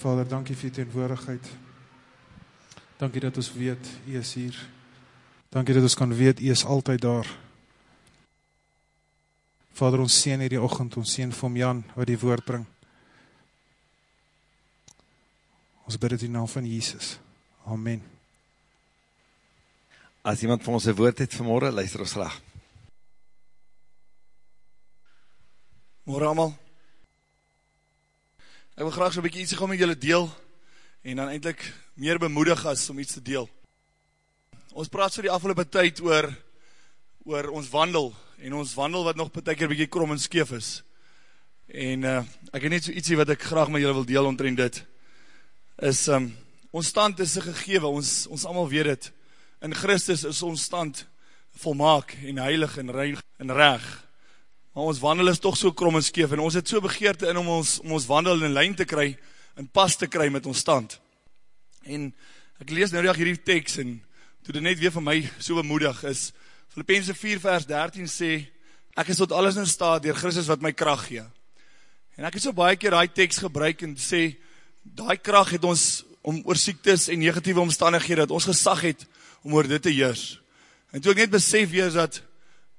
Vader, dankie vir die teenwoordigheid. Dankie dat ons weet, U is hier. Dankie dat ons kan weet, U is altyd daar. Vader, ons sien hierdie ochend, ons sien vir Jan, wat die woord bring. Ons bid het in naam van Jesus. Amen. As iemand van ons een woord het vanmorgen, luister ons graag. Morgen allemaal. Ek wil graag so'n bykie iets gaan met julle deel, en dan eindelijk meer bemoedig as om iets te deel. Ons praat so die afgelopen tyd oor, oor ons wandel, en ons wandel wat nog per keer bykie krom en skeef is. En uh, ek het net so ietsie wat ek graag met julle wil deel omtrend dit, is, um, ons stand is een gegewe, ons, ons allemaal weet het, in Christus is ons stand volmaak en heilig en rein en reg. Maar ons wandel is toch so krom en skeef en ons het so begeerte in om ons, om ons wandel in lijn te kry en pas te kry met ons stand. En ek lees nou reag hierdie tekst en toe dit net weer van my so bemoedig is, Filippense 4 vers 13 sê, ek is tot alles in staat dier Christus wat my kracht gee. En ek het so baie keer die tekst gebruik en sê, die kracht het ons om oor siektes en negatieve omstandighede, dat ons gesag het om oor dit te heers. En toe ek net besef wees dat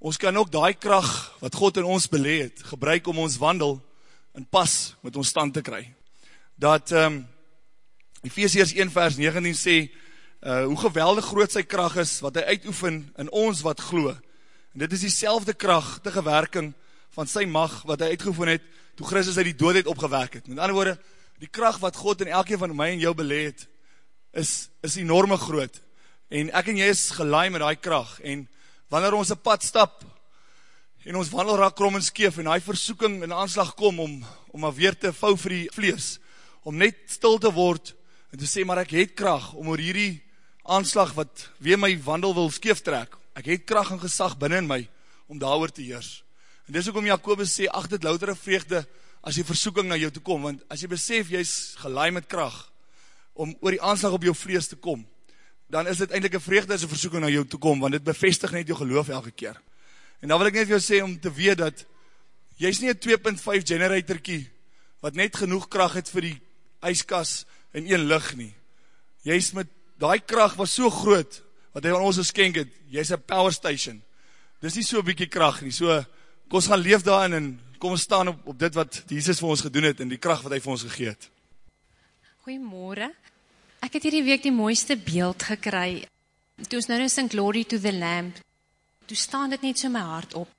ons kan ook die kracht wat God in ons beleed, gebruik om ons wandel in pas met ons stand te kry. Dat um, Ephesians 1 vers 19 sê, uh, hoe geweldig groot sy kracht is, wat hy uitoefen in ons wat glo. En dit is die selfde krachtige werking van sy mag, wat hy uitgeoefen het, toe Christus uit die doodheid opgewerk het. Met ander woorde, die kracht wat God in elke van my en jou beleed, is, is enorme groot en ek en jy is gelaai met die kracht, en wanneer ons een pad stap, en ons wandel raak krom en skeef, en die versoeking in aanslag kom, om, om maar weer te vou vir die vlees, om net stil te word, en te sê, maar ek het kracht, om oor hierdie aanslag, wat weer my wandel wil skeef trek, ek het kracht en gesag binnen my, om daar te heers. En dis ook om Jacobus sê, acht het loutere vreugde, as die versoeking na jou te kom, want as jy besef, jy is gelaai met kracht, om oor die aanslag op jou vlees te kom, dan is dit eindelijk een vreugde as een versoeking na jou toe kom, want dit bevestig net jou geloof elke keer. En dan wil ek net vir jou sê, om te weet dat, jy is nie een 2.5 generatorkie, wat net genoeg kracht het vir die ijskas in een licht nie. Jy is met, die kracht was so groot, wat hy aan ons geskenk het, jy is een power station. Dit is nie so bykie kracht nie, so, kom ons gaan leef daarin, en kom ons staan op, op dit wat Jesus vir ons gedoen het, en die kracht wat hy vir ons gegeet. Goeiemorgen. Ek het hierdie week die mooiste beeld gekry. Toe ons nou nou sing Glory to the Lamb, toe staan dit net so my hart op.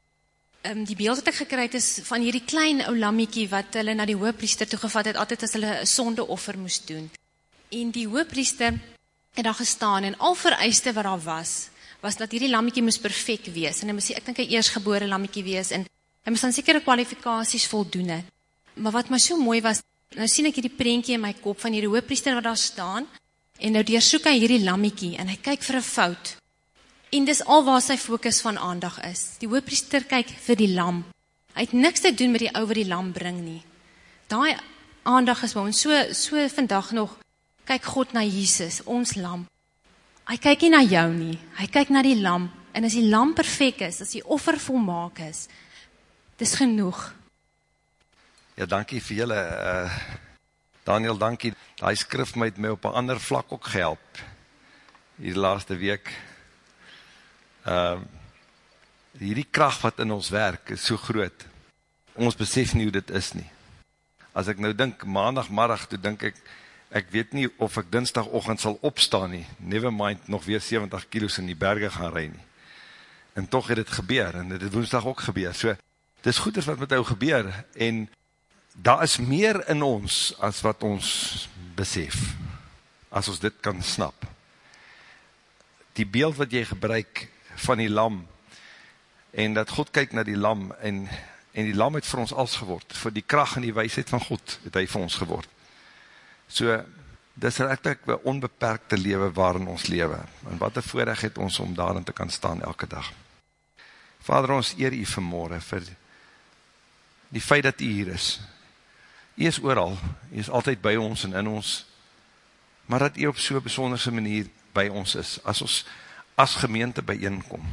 Um, die beeld wat ek gekry het is van hierdie klein ou lammiekie wat hulle na die hoëpriester toe gevat het, altyd as hulle 'n sondeoffer moes doen. En die hoëpriester het daar gestaan en al vereiste wat daar was, was dat hierdie lammiekie moes perfek wees. En hy moes ek dink 'n eersgebore lammiekie wees en hy moes aan sekere kwalifikasies voldoen het. Maar wat my so mooi was, nou sien ek hierdie prentjie in my kop van hierdie hoofpriester wat daar staan, en nou deursoek hy hierdie lammiekie, en hy kyk vir 'n fout, en dis al waar sy fokus van aandag is. Die hoofpriester kyk vir die lam. Hy het niks te doen met die ou wat die lam bring nie. Daai aandag is by ons so so vandag nog kyk God na Jesus, ons lam. Hy kyk nie na jou nie. Hy kyk na die lam en as die lam perfek is, as die offer volmaak is, dis genoeg. Ja, dankie vir julle. Uh, Daniel, dankie. Die skrif my het my op een ander vlak ook gehelp. Die laaste week. Uh, hierdie kracht wat in ons werk is so groot. Ons besef nie hoe dit is nie. As ek nou dink, maandagmiddag, toe dink ek, ek weet nie of ek dinsdagochtend sal opstaan nie, never mind, nog weer 70 kilo's in die berge gaan rij nie. En toch het het gebeur, en het het woensdag ook gebeur. So, het is goed as wat met jou gebeur, en daar is meer in ons as wat ons besef, as ons dit kan snap. Die beeld wat jy gebruik van die lam, en dat God kyk na die lam, en, en die lam het vir ons als geword, vir die kracht en die wijsheid van God, het hy vir ons geword. So, dit is rechtelijk een onbeperkte leven waarin ons leven, en wat een voorrecht het ons om daarin te kan staan elke dag. Vader, ons eer u vanmorgen vir die feit dat u hier is, Hy is ooral, hy is altyd by ons en in ons, maar dat hy op so'n besonderse manier by ons is, as ons as gemeente bijeenkom,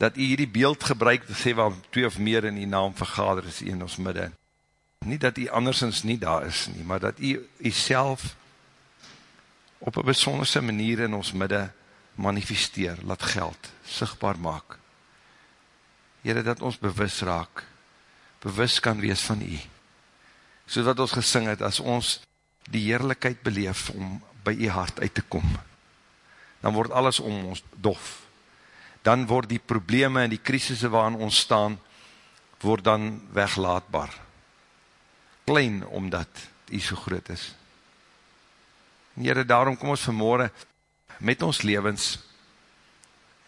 dat hy hierdie beeld gebruik, te sê waar twee of meer in die naam vergader is in ons midde, Nie dat jy andersens nie daar is nie, maar dat jy jyself op een besonderse manier in ons midde manifesteer, laat geld, sigtbaar maak. Heere, dat ons bewus raak, bewus kan wees van jy. So wat ons gesing het, as ons die heerlijkheid beleef om by jy hart uit te kom, dan word alles om ons dof. Dan word die probleme en die krisisse waarin ons staan, word dan weglaatbaar. Klein, omdat jy so groot is. Heere, daarom kom ons vanmorgen met ons levens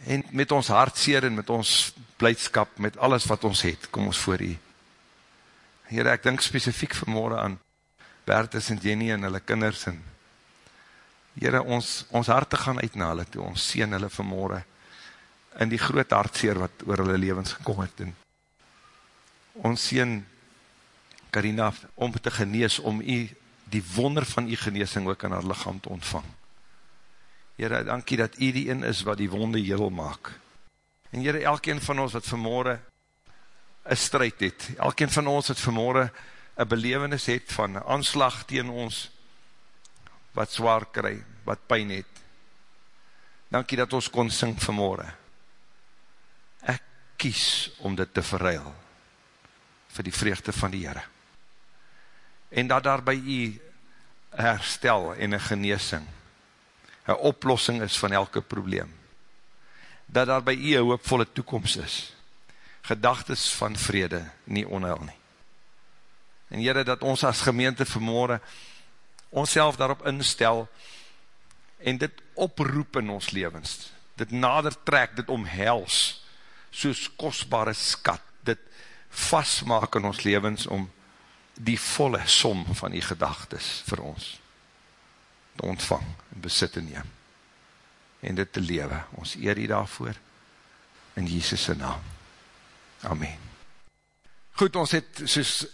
en met ons hartseer en met ons blijdskap, met alles wat ons het, kom ons voor u. Heere, ek denk specifiek vanmorgen aan Bertus en Jenny en hulle kinders en Heere, ons, ons harte gaan uit na hulle toe, ons sien hulle vanmorgen in die groot hartseer wat oor hulle levens gekom het en ons sien Carina om te genees, om u die wonder van u geneesing ook in haar lichaam te ontvang. Heere, dankie dat u die een is wat die wonde heel maak. En Heere, elkeen van ons wat vanmorgen een strijd het, elkeen van ons wat vanmorgen een belevenis het van aanslag tegen ons, wat zwaar kry, wat pijn het. Dankie dat ons kon sing vanmorgen. Ek kies om dit te verruil vir die vreugde van die Heere. En dat daar by u herstel en een geneesing, een oplossing is van elke probleem. Dat daar by u een hoopvolle toekomst is. Gedagtes van vrede, nie onheil nie. En Heere, dat ons as gemeente vanmorgen ons self daarop instel en dit oproep in ons levens. Dit nader trek, dit omhels, soos kostbare skat, dit vastmaak in ons levens om die volle som van die gedagtes vir ons te ontvang en besit te neem en dit te lewe. Ons eer die daarvoor in Jesus' naam. Amen. Goed, ons het, soos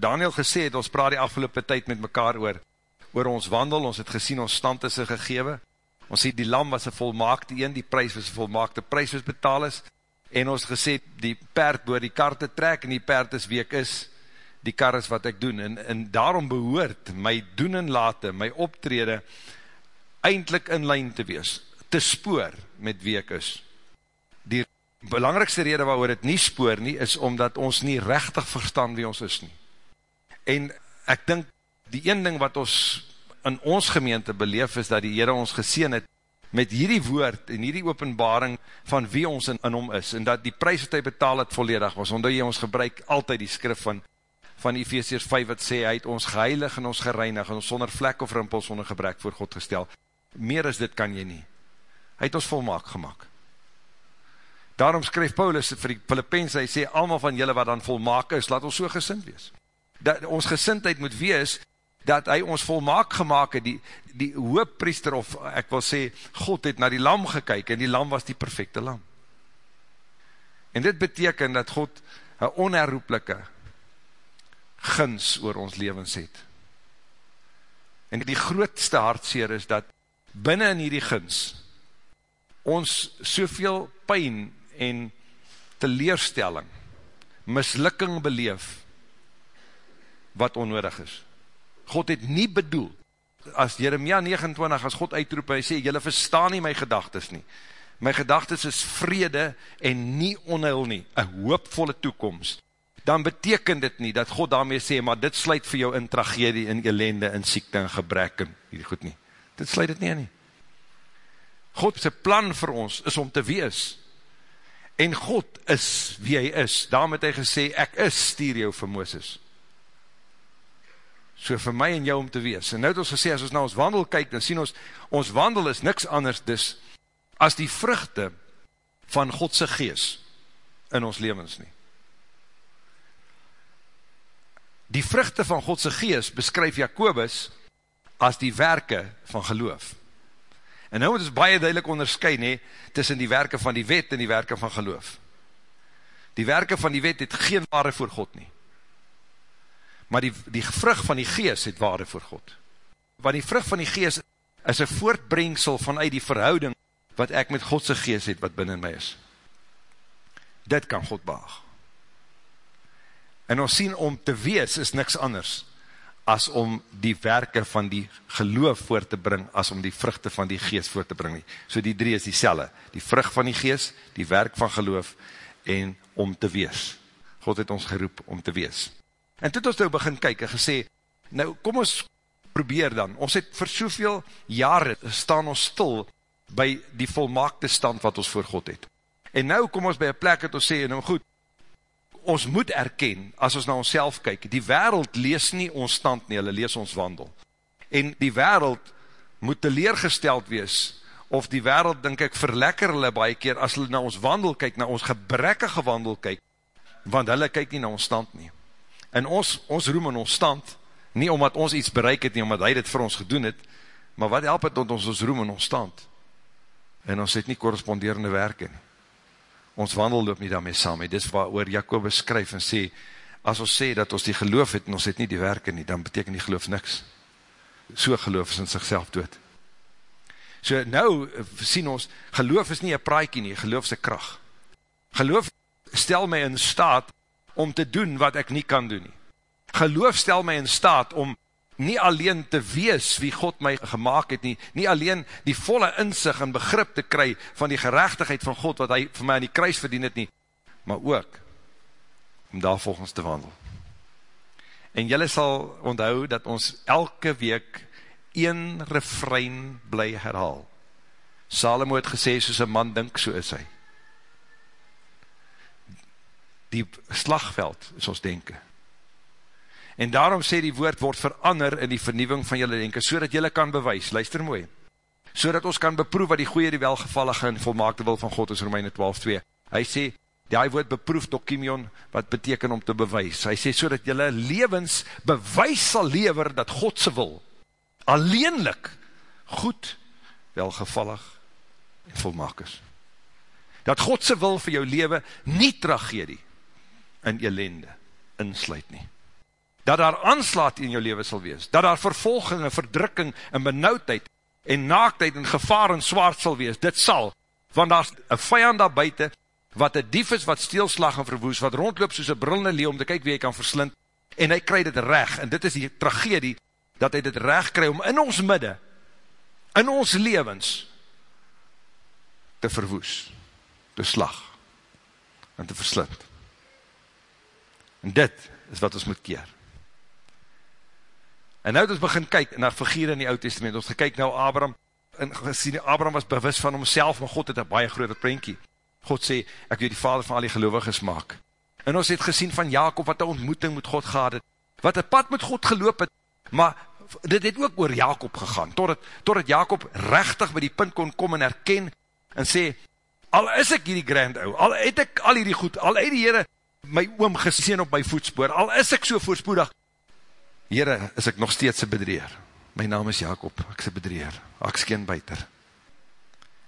Daniel gesê het, ons praat die afgelopen tyd met mekaar oor, oor ons wandel, ons het gesien ons stand is gegewe, ons sê die lam was een volmaakte een, die prijs was een volmaakte prijs was betaal is, en ons gesê die perd boor die kar te trek, en die perd is wie ek is, die kar is wat ek doen, en, en daarom behoort my doen en late, my optrede, eindelijk in lijn te wees, te spoor met wie ek is. Die belangrikste rede waarover het nie spoor nie, is omdat ons nie rechtig verstaan wie ons is nie. En ek dink, die een ding wat ons in ons gemeente beleef is, dat die Heere ons geseen het, met hierdie woord en hierdie openbaring van wie ons in, in hom is, en dat die prijs wat hy betaal het volledig was, omdat jy ons gebruik altyd die skrif van, van Ephesians 5 wat sê, hy het ons geheilig en ons gereinig, en ons sonder vlek of rimpel, sonder gebrek voor God gestel. Meer as dit kan jy nie. Hy het ons volmaak gemaakt. Daarom skryf Paulus vir die Filippense, hy sê, allemaal van julle wat dan volmaak is, laat ons so gesind wees. Dat ons gesindheid moet wees, dat hy ons volmaak gemaakt het, die, die hooppriester, of ek wil sê, God het na die lam gekyk, en die lam was die perfecte lam. En dit beteken dat God een onherroepelike gins oor ons levens het. En die grootste hartseer is dat binnen in hierdie gins ons soveel pijn en teleerstelling, mislukking beleef, wat onnodig is. God het nie bedoel, as Jeremia 29, as God uitroep, hy sê, jylle verstaan nie my gedagtes nie. My gedagtes is vrede en nie onheil nie, een hoopvolle toekomst. Dan beteken dit nie, dat God daarmee sê, maar dit sluit vir jou in tragedie, in elende, in siekte, in gebrek, en hierdie goed nie. Dit sluit dit nie, nie. God sy plan vir ons is om te wees, en God is wie hy is, daarom het hy gesê, ek is, stuur jou vir Mooses so vir my en jou om te wees. En nou het ons gesê, as ons na ons wandel kyk, dan sien ons, ons wandel is niks anders dus, as die vruchte van Godse gees in ons levens nie. Die vruchte van Godse gees beskryf Jacobus as die werke van geloof. En nou moet ons baie duidelik onderskui nie, tussen die werke van die wet en die werke van geloof. Die werke van die wet het geen waarde voor God nie maar die, die vrug van die gees het waarde voor God. Want die vrug van die gees is een voortbrengsel vanuit die verhouding wat ek met Godse gees het wat binnen my is. Dit kan God baag. En ons sien om te wees is niks anders as om die werke van die geloof voor te bring, as om die vruchte van die geest voor te bring. So die drie is die selle, die vrucht van die geest, die werk van geloof en om te wees. God het ons geroep om te wees. En toe het ons nou begin kyk en gesê, nou kom ons probeer dan, ons het vir soveel jare staan ons stil by die volmaakte stand wat ons voor God het. En nou kom ons by een plek het ons sê, nou goed, ons moet erken, as ons na ons self kyk, die wereld lees nie ons stand nie, hulle lees ons wandel. En die wereld moet teleergesteld wees, of die wereld, denk ek, verlekker hulle baie keer, as hulle na ons wandel kyk, na ons gebrekkige wandel kyk, want hulle kyk nie na ons stand nie. En ons, ons roem in ons stand, nie omdat ons iets bereik het nie, omdat hy dit vir ons gedoen het, maar wat help het ons ons roem in ons stand? En ons het nie korresponderende werke nie ons wandel loop nie daarmee saam, dit is waar oor Jacobus skryf en sê, as ons sê dat ons die geloof het en ons het nie die werke nie, dan beteken die geloof niks. So geloof is in sigself dood. So nou sien ons, geloof is nie een praaikie nie, geloof is een kracht. Geloof stel my in staat om te doen wat ek nie kan doen nie. Geloof stel my in staat om nie alleen te wees wie God my gemaakt het nie, nie alleen die volle inzicht en begrip te kry van die gerechtigheid van God wat hy vir my aan die kruis verdien het nie, maar ook om daar volgens te wandel. En jylle sal onthou dat ons elke week een refrein bly herhaal. Salomo het gesê, soos een man dink, so is hy. Die slagveld is ons denken. En daarom sê die woord word verander in die vernieuwing van julle denken, so dat julle kan bewys, luister mooi, so dat ons kan beproef wat die goeie, die welgevallige en volmaakte wil van God is, Romeine 12.2. Hy sê, die woord beproef dokimion, wat beteken om te bewys. Hy sê, so dat julle levens bewys sal lever, dat Godse wil, alleenlik, goed, welgevallig en volmaak is. Dat Godse wil vir jou leven, nie tragedie en elende insluit nie dat daar aanslaat in jou leven sal wees, dat daar vervolging en verdrukking en benauwdheid en naaktheid en gevaar en zwaard sal wees, dit sal, want daar is een vijand daar buiten, wat een dief is wat steelslag en verwoes, wat rondloop soos een brillende leeuw om te kyk wie hy kan verslind, en hy krij dit reg, en dit is die tragedie, dat hy dit reg krij om in ons midde, in ons levens, te verwoes, te slag, en te verslind. En dit is wat ons moet keer. En nou het ons begin kyk na figure in die oud testament, ons gekyk nou Abraham, en gesien Abraham was bewus van homself, maar God het een baie grote prentjie. God sê, ek wil die vader van al die geloviges maak. En ons het gesien van Jacob, wat een ontmoeting met God gehad het, wat een pad met God geloop het, maar dit het ook oor Jacob gegaan, totdat, totdat Jacob rechtig by die punt kon kom en herken, en sê, al is ek hierdie grand ou, al het ek al hierdie goed, al het die Heere my oom geseen op my voetspoor, al is ek so voorspoedig, Heere, is ek nog steeds een bedreer. My naam is Jacob, ek is een bedreer, ek is geen buiter.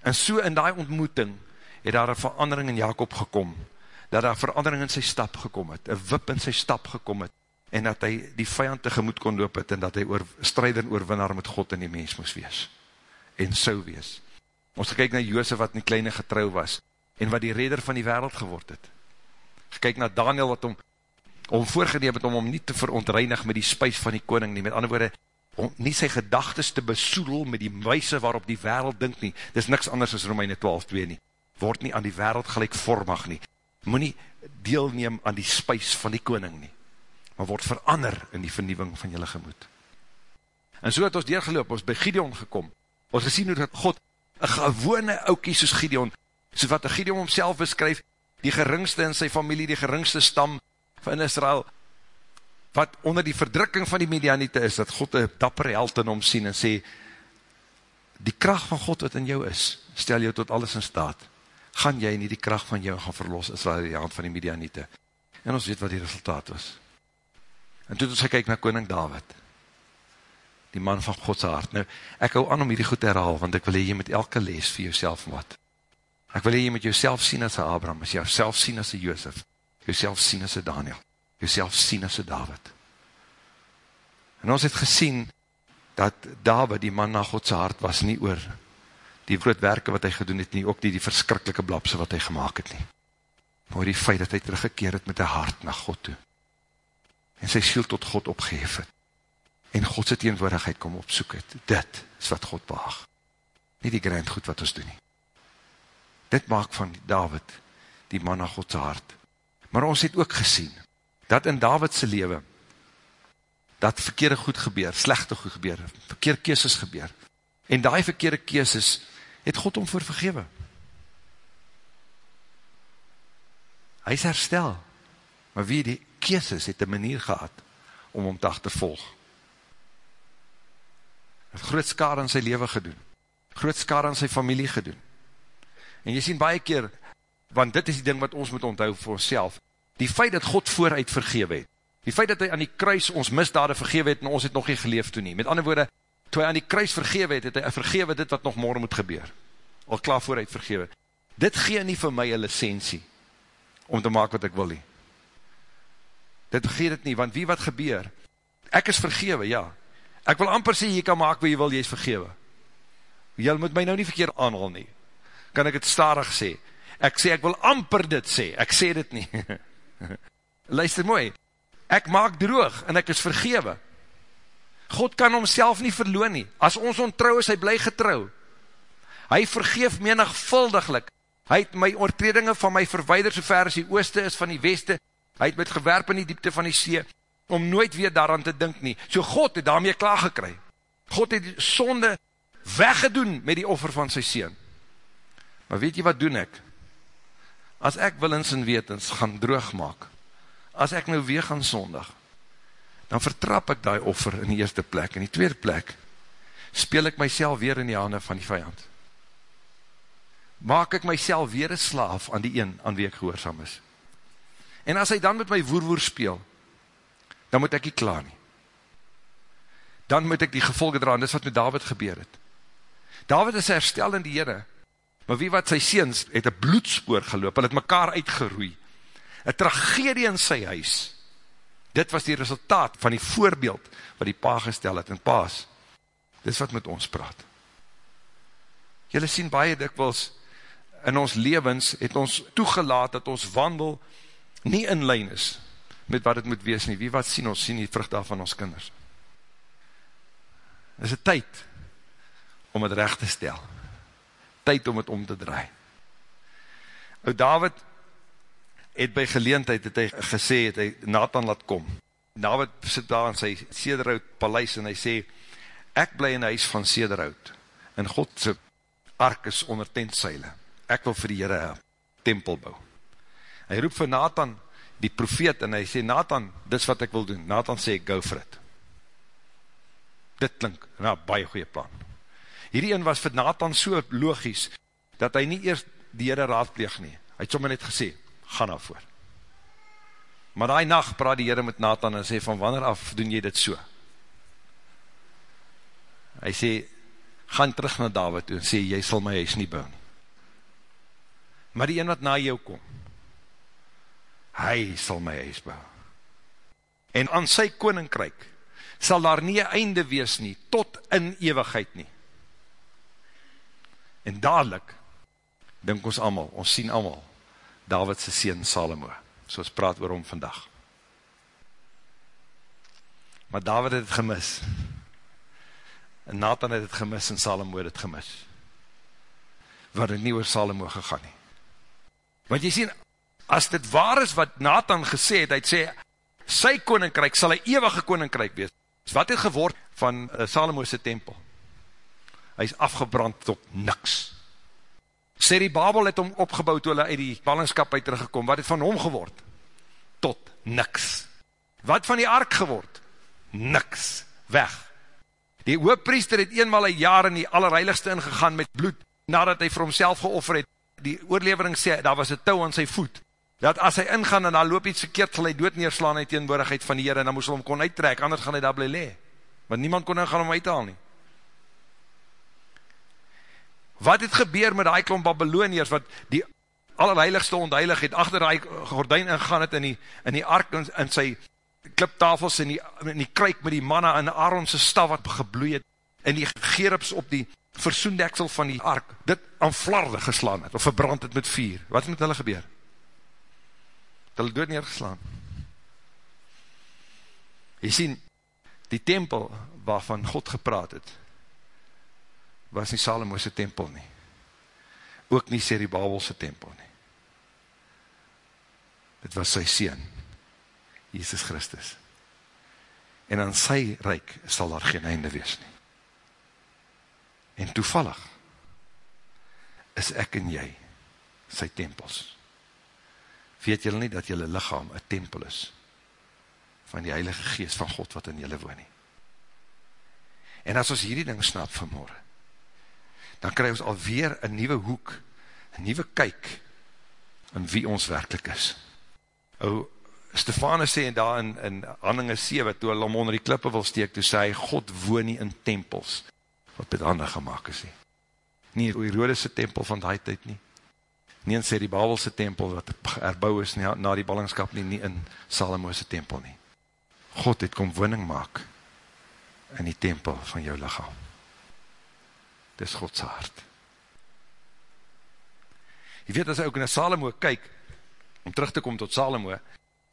En so in die ontmoeting, het daar een verandering in Jacob gekom, dat daar verandering in sy stap gekom het, een wip in sy stap gekom het, en dat hy die vijand tegemoet kon loop het, en dat hy oor, strijder oorwinnaar met God in die mens moes wees, en sou wees. Ons gekyk na Joosef wat in die kleine getrouw was, en wat die redder van die wereld geword het. Gekyk na Daniel wat om om voorgeneem het om om nie te verontreinig met die spuis van die koning nie, met ander woorde, om nie sy gedagtes te besoedel met die wijse waarop die wereld dink nie, dis niks anders as Romeine 12, 2 nie, word nie aan die wereld gelijkvormig nie, moet nie deelneem aan die spuis van die koning nie, maar word verander in die vernieuwing van jylle gemoed. En so het ons deurgeloop, ons by Gideon gekom, ons gesien hoe dat God, een gewone oukie soos Gideon, so wat Gideon homself beskryf, die geringste in sy familie, die geringste stam, van Israel, wat onder die verdrukking van die Medianite is, dat God een dapper held in hom sien en sê, die kracht van God wat in jou is, stel jou tot alles in staat, gaan jy nie die kracht van jou gaan verlos, Israel die hand van die Medianite. En ons weet wat die resultaat was. En toe het ons gekyk na koning David, die man van Godse hart. Nou, ek hou aan om hierdie goed te herhaal, want ek wil jy met elke les vir jouself wat. Ek wil jy met jouself sien as een Abraham, as jouself sien as een Jozef, jouself sien as een Daniel, jouself sien as een David. En ons het gesien, dat David, die man na Godse hart, was nie oor die groot werke wat hy gedoen het nie, ook nie die verskrikkelike blapse wat hy gemaakt het nie. Maar die feit dat hy teruggekeer het met die hart na God toe. en sy siel tot God opgeheef het, en God sy teenwoordigheid kom opsoek het, dit is wat God behaag. Nie die grand goed wat ons doen nie. Dit maak van David die man na Godse hart. Maar ons het ook gesien, dat in Davidse lewe, dat verkeerde goed gebeur, slechte goed gebeur, verkeerde keeses gebeur, en die verkeerde keeses, het God om voor vergewe. Hy is herstel, maar wie die keeses het een manier gehad, om om te achtervolg. Het groot skade in sy leven gedoen, groot skade in sy familie gedoen. En jy sien baie keer, want dit is die ding wat ons moet onthou vir ons die feit dat God vooruit vergewe het, die feit dat hy aan die kruis ons misdade vergewe het, en ons het nog nie geleef toe nie, met ander woorde, toe hy aan die kruis vergewe het, het hy vergewe dit wat nog morgen moet gebeur, al klaar vooruit vergewe. Dit gee nie vir my een licentie, om te maak wat ek wil nie. Dit gee dit nie, want wie wat gebeur, ek is vergewe, ja, ek wil amper sê, jy kan maak wat jy wil, jy is vergewe. Jy moet my nou nie verkeerd aanhal nie, kan ek het starig sê, ek sê, ek wil amper dit sê, ek sê dit nie. Luister mooi, ek maak droog, en ek is vergewe, God kan homself nie verloon nie. As ons ontrouw is, hy bly getrouw. Hy vergeef menigvuldiglik. Hy het my oortredinge van my verweider so ver as die ooste is van die weste. Hy het met gewerp in die diepte van die see, om nooit weer daaraan te dink nie. So God het daarmee klaar gekry. God het die sonde weggedoen met die offer van sy seen. Maar weet jy wat doen ek? As ek willens en wetens gaan droog maak, as ek nou weer gaan sondig, dan vertrap ek die offer in die eerste plek. In die tweede plek, speel ek myself weer in die hande van die vijand. Maak ek myself weer een slaaf aan die een aan wie ek gehoorzaam is. En as hy dan met my woerwoer speel, dan moet ek nie klaar nie. Dan moet ek die gevolge dra, en dis wat met David gebeur het. David is herstel in die Heere, maar wie wat sy seens, het een bloedspoor geloop, en het mekaar uitgeroei. Een tragedie in sy huis, Dit was die resultaat van die voorbeeld wat die pa gestel het in paas. Dit wat met ons praat. Julle sien baie dikwels in ons levens het ons toegelaat dat ons wandel nie in lijn is met wat het moet wees nie. Wie wat sien ons, sien die vrucht daar van ons kinders. Dit is een tyd om het recht te stel. Tyd om het om te draai. O David het by geleentheid het hy gesê, het hy Nathan laat kom. David sit daar in sy Sederhout paleis en hy sê, ek bly in huis van Sederhout, en Godse ark is onder tentseile. Ek wil vir die Heere tempel bou. Hy roep vir Nathan, die profeet, en hy sê, Nathan, dis wat ek wil doen. Nathan sê, go for it. Dit klink, nou, baie goeie plan. Hierdie een was vir Nathan so logisch, dat hy nie eerst die Heere raadpleeg nie. Hy het sommer net gesê, gaan nou voor. Maar die nacht praat die Heere met Nathan en sê, van wanneer af doen jy dit so? Hy sê, gaan terug na David toe en sê, jy sal my huis nie bou nie. Maar die een wat na jou kom, hy sal my huis bou. En aan sy koninkryk sal daar nie einde wees nie, tot in ewigheid nie. En dadelijk, denk ons allemaal, ons sien allemaal, Davidse seen Salomo, soos praat oor hom vandag. Maar David het het gemis, en Nathan het het gemis, en Salomo het het gemis, waar het nie oor Salomo gegaan nie. Want jy sien, as dit waar is wat Nathan gesê het, hy het sê, sy koninkryk sal een eeuwige koninkryk wees. Wat het geword van uh, Salomo's tempel? Hy is afgebrand tot niks die Babel het hom opgebouw toe hulle uit die ballingskap uit teruggekom, wat het van hom geword? Tot niks. Wat van die ark geword? Niks. Weg. Die hooppriester het eenmaal een jaar in die allerheiligste ingegaan met bloed, nadat hy vir homself geoffer het. Die oorlevering sê, daar was een touw aan sy voet, dat as hy ingaan en daar loop iets verkeerd, sal hy dood neerslaan uit teenwoordigheid van die Heer, en dan moes hy hom kon uittrek, anders gaan hy daar bly le. Want niemand kon hy gaan hom uithaal nie. Wat het gebeur met die klomp Babyloniërs, wat die allerheiligste ontheilig het, achter die gordijn ingegaan het in die, in die ark, in, in sy kliptafels, in die, in die kruik met die manna, in Aaronse staf wat gebloei het, en die gerups op die versoendeksel van die ark, dit aan flarde geslaan het, of verbrand het met vier. Wat het met hulle gebeur? Het hulle dood neergeslaan. Jy sien, die tempel waarvan God gepraat het, was nie Salomo's tempel nie. Ook nie Seribabelse tempel nie. Dit was sy sien, Jesus Christus. En aan sy reik sal daar geen einde wees nie. En toevallig is ek en jy sy tempels. Weet julle nie dat julle lichaam een tempel is van die heilige geest van God wat in julle woon nie. En as ons hierdie ding snap vanmorgen, dan krijg ons alweer een nieuwe hoek, een nieuwe kyk in wie ons werkelijk is. O, Stefanus sê daar in, in Hanninge 7, toe hulle om onder die klippe wil steek, toe sê hy, God woon nie in tempels, wat met handen gemaakt is nie. Nie Herodese tempel van die tyd nie, nie in sê die Babelse tempel, wat erbouw is nie, na die ballingskap nie, nie in Salomo'se tempel nie. God het kom woning maak, in die tempel van jou lichaam. Dis Gods hart. Jy weet, as ek ook na Salomo kyk, om terug te kom tot Salomo,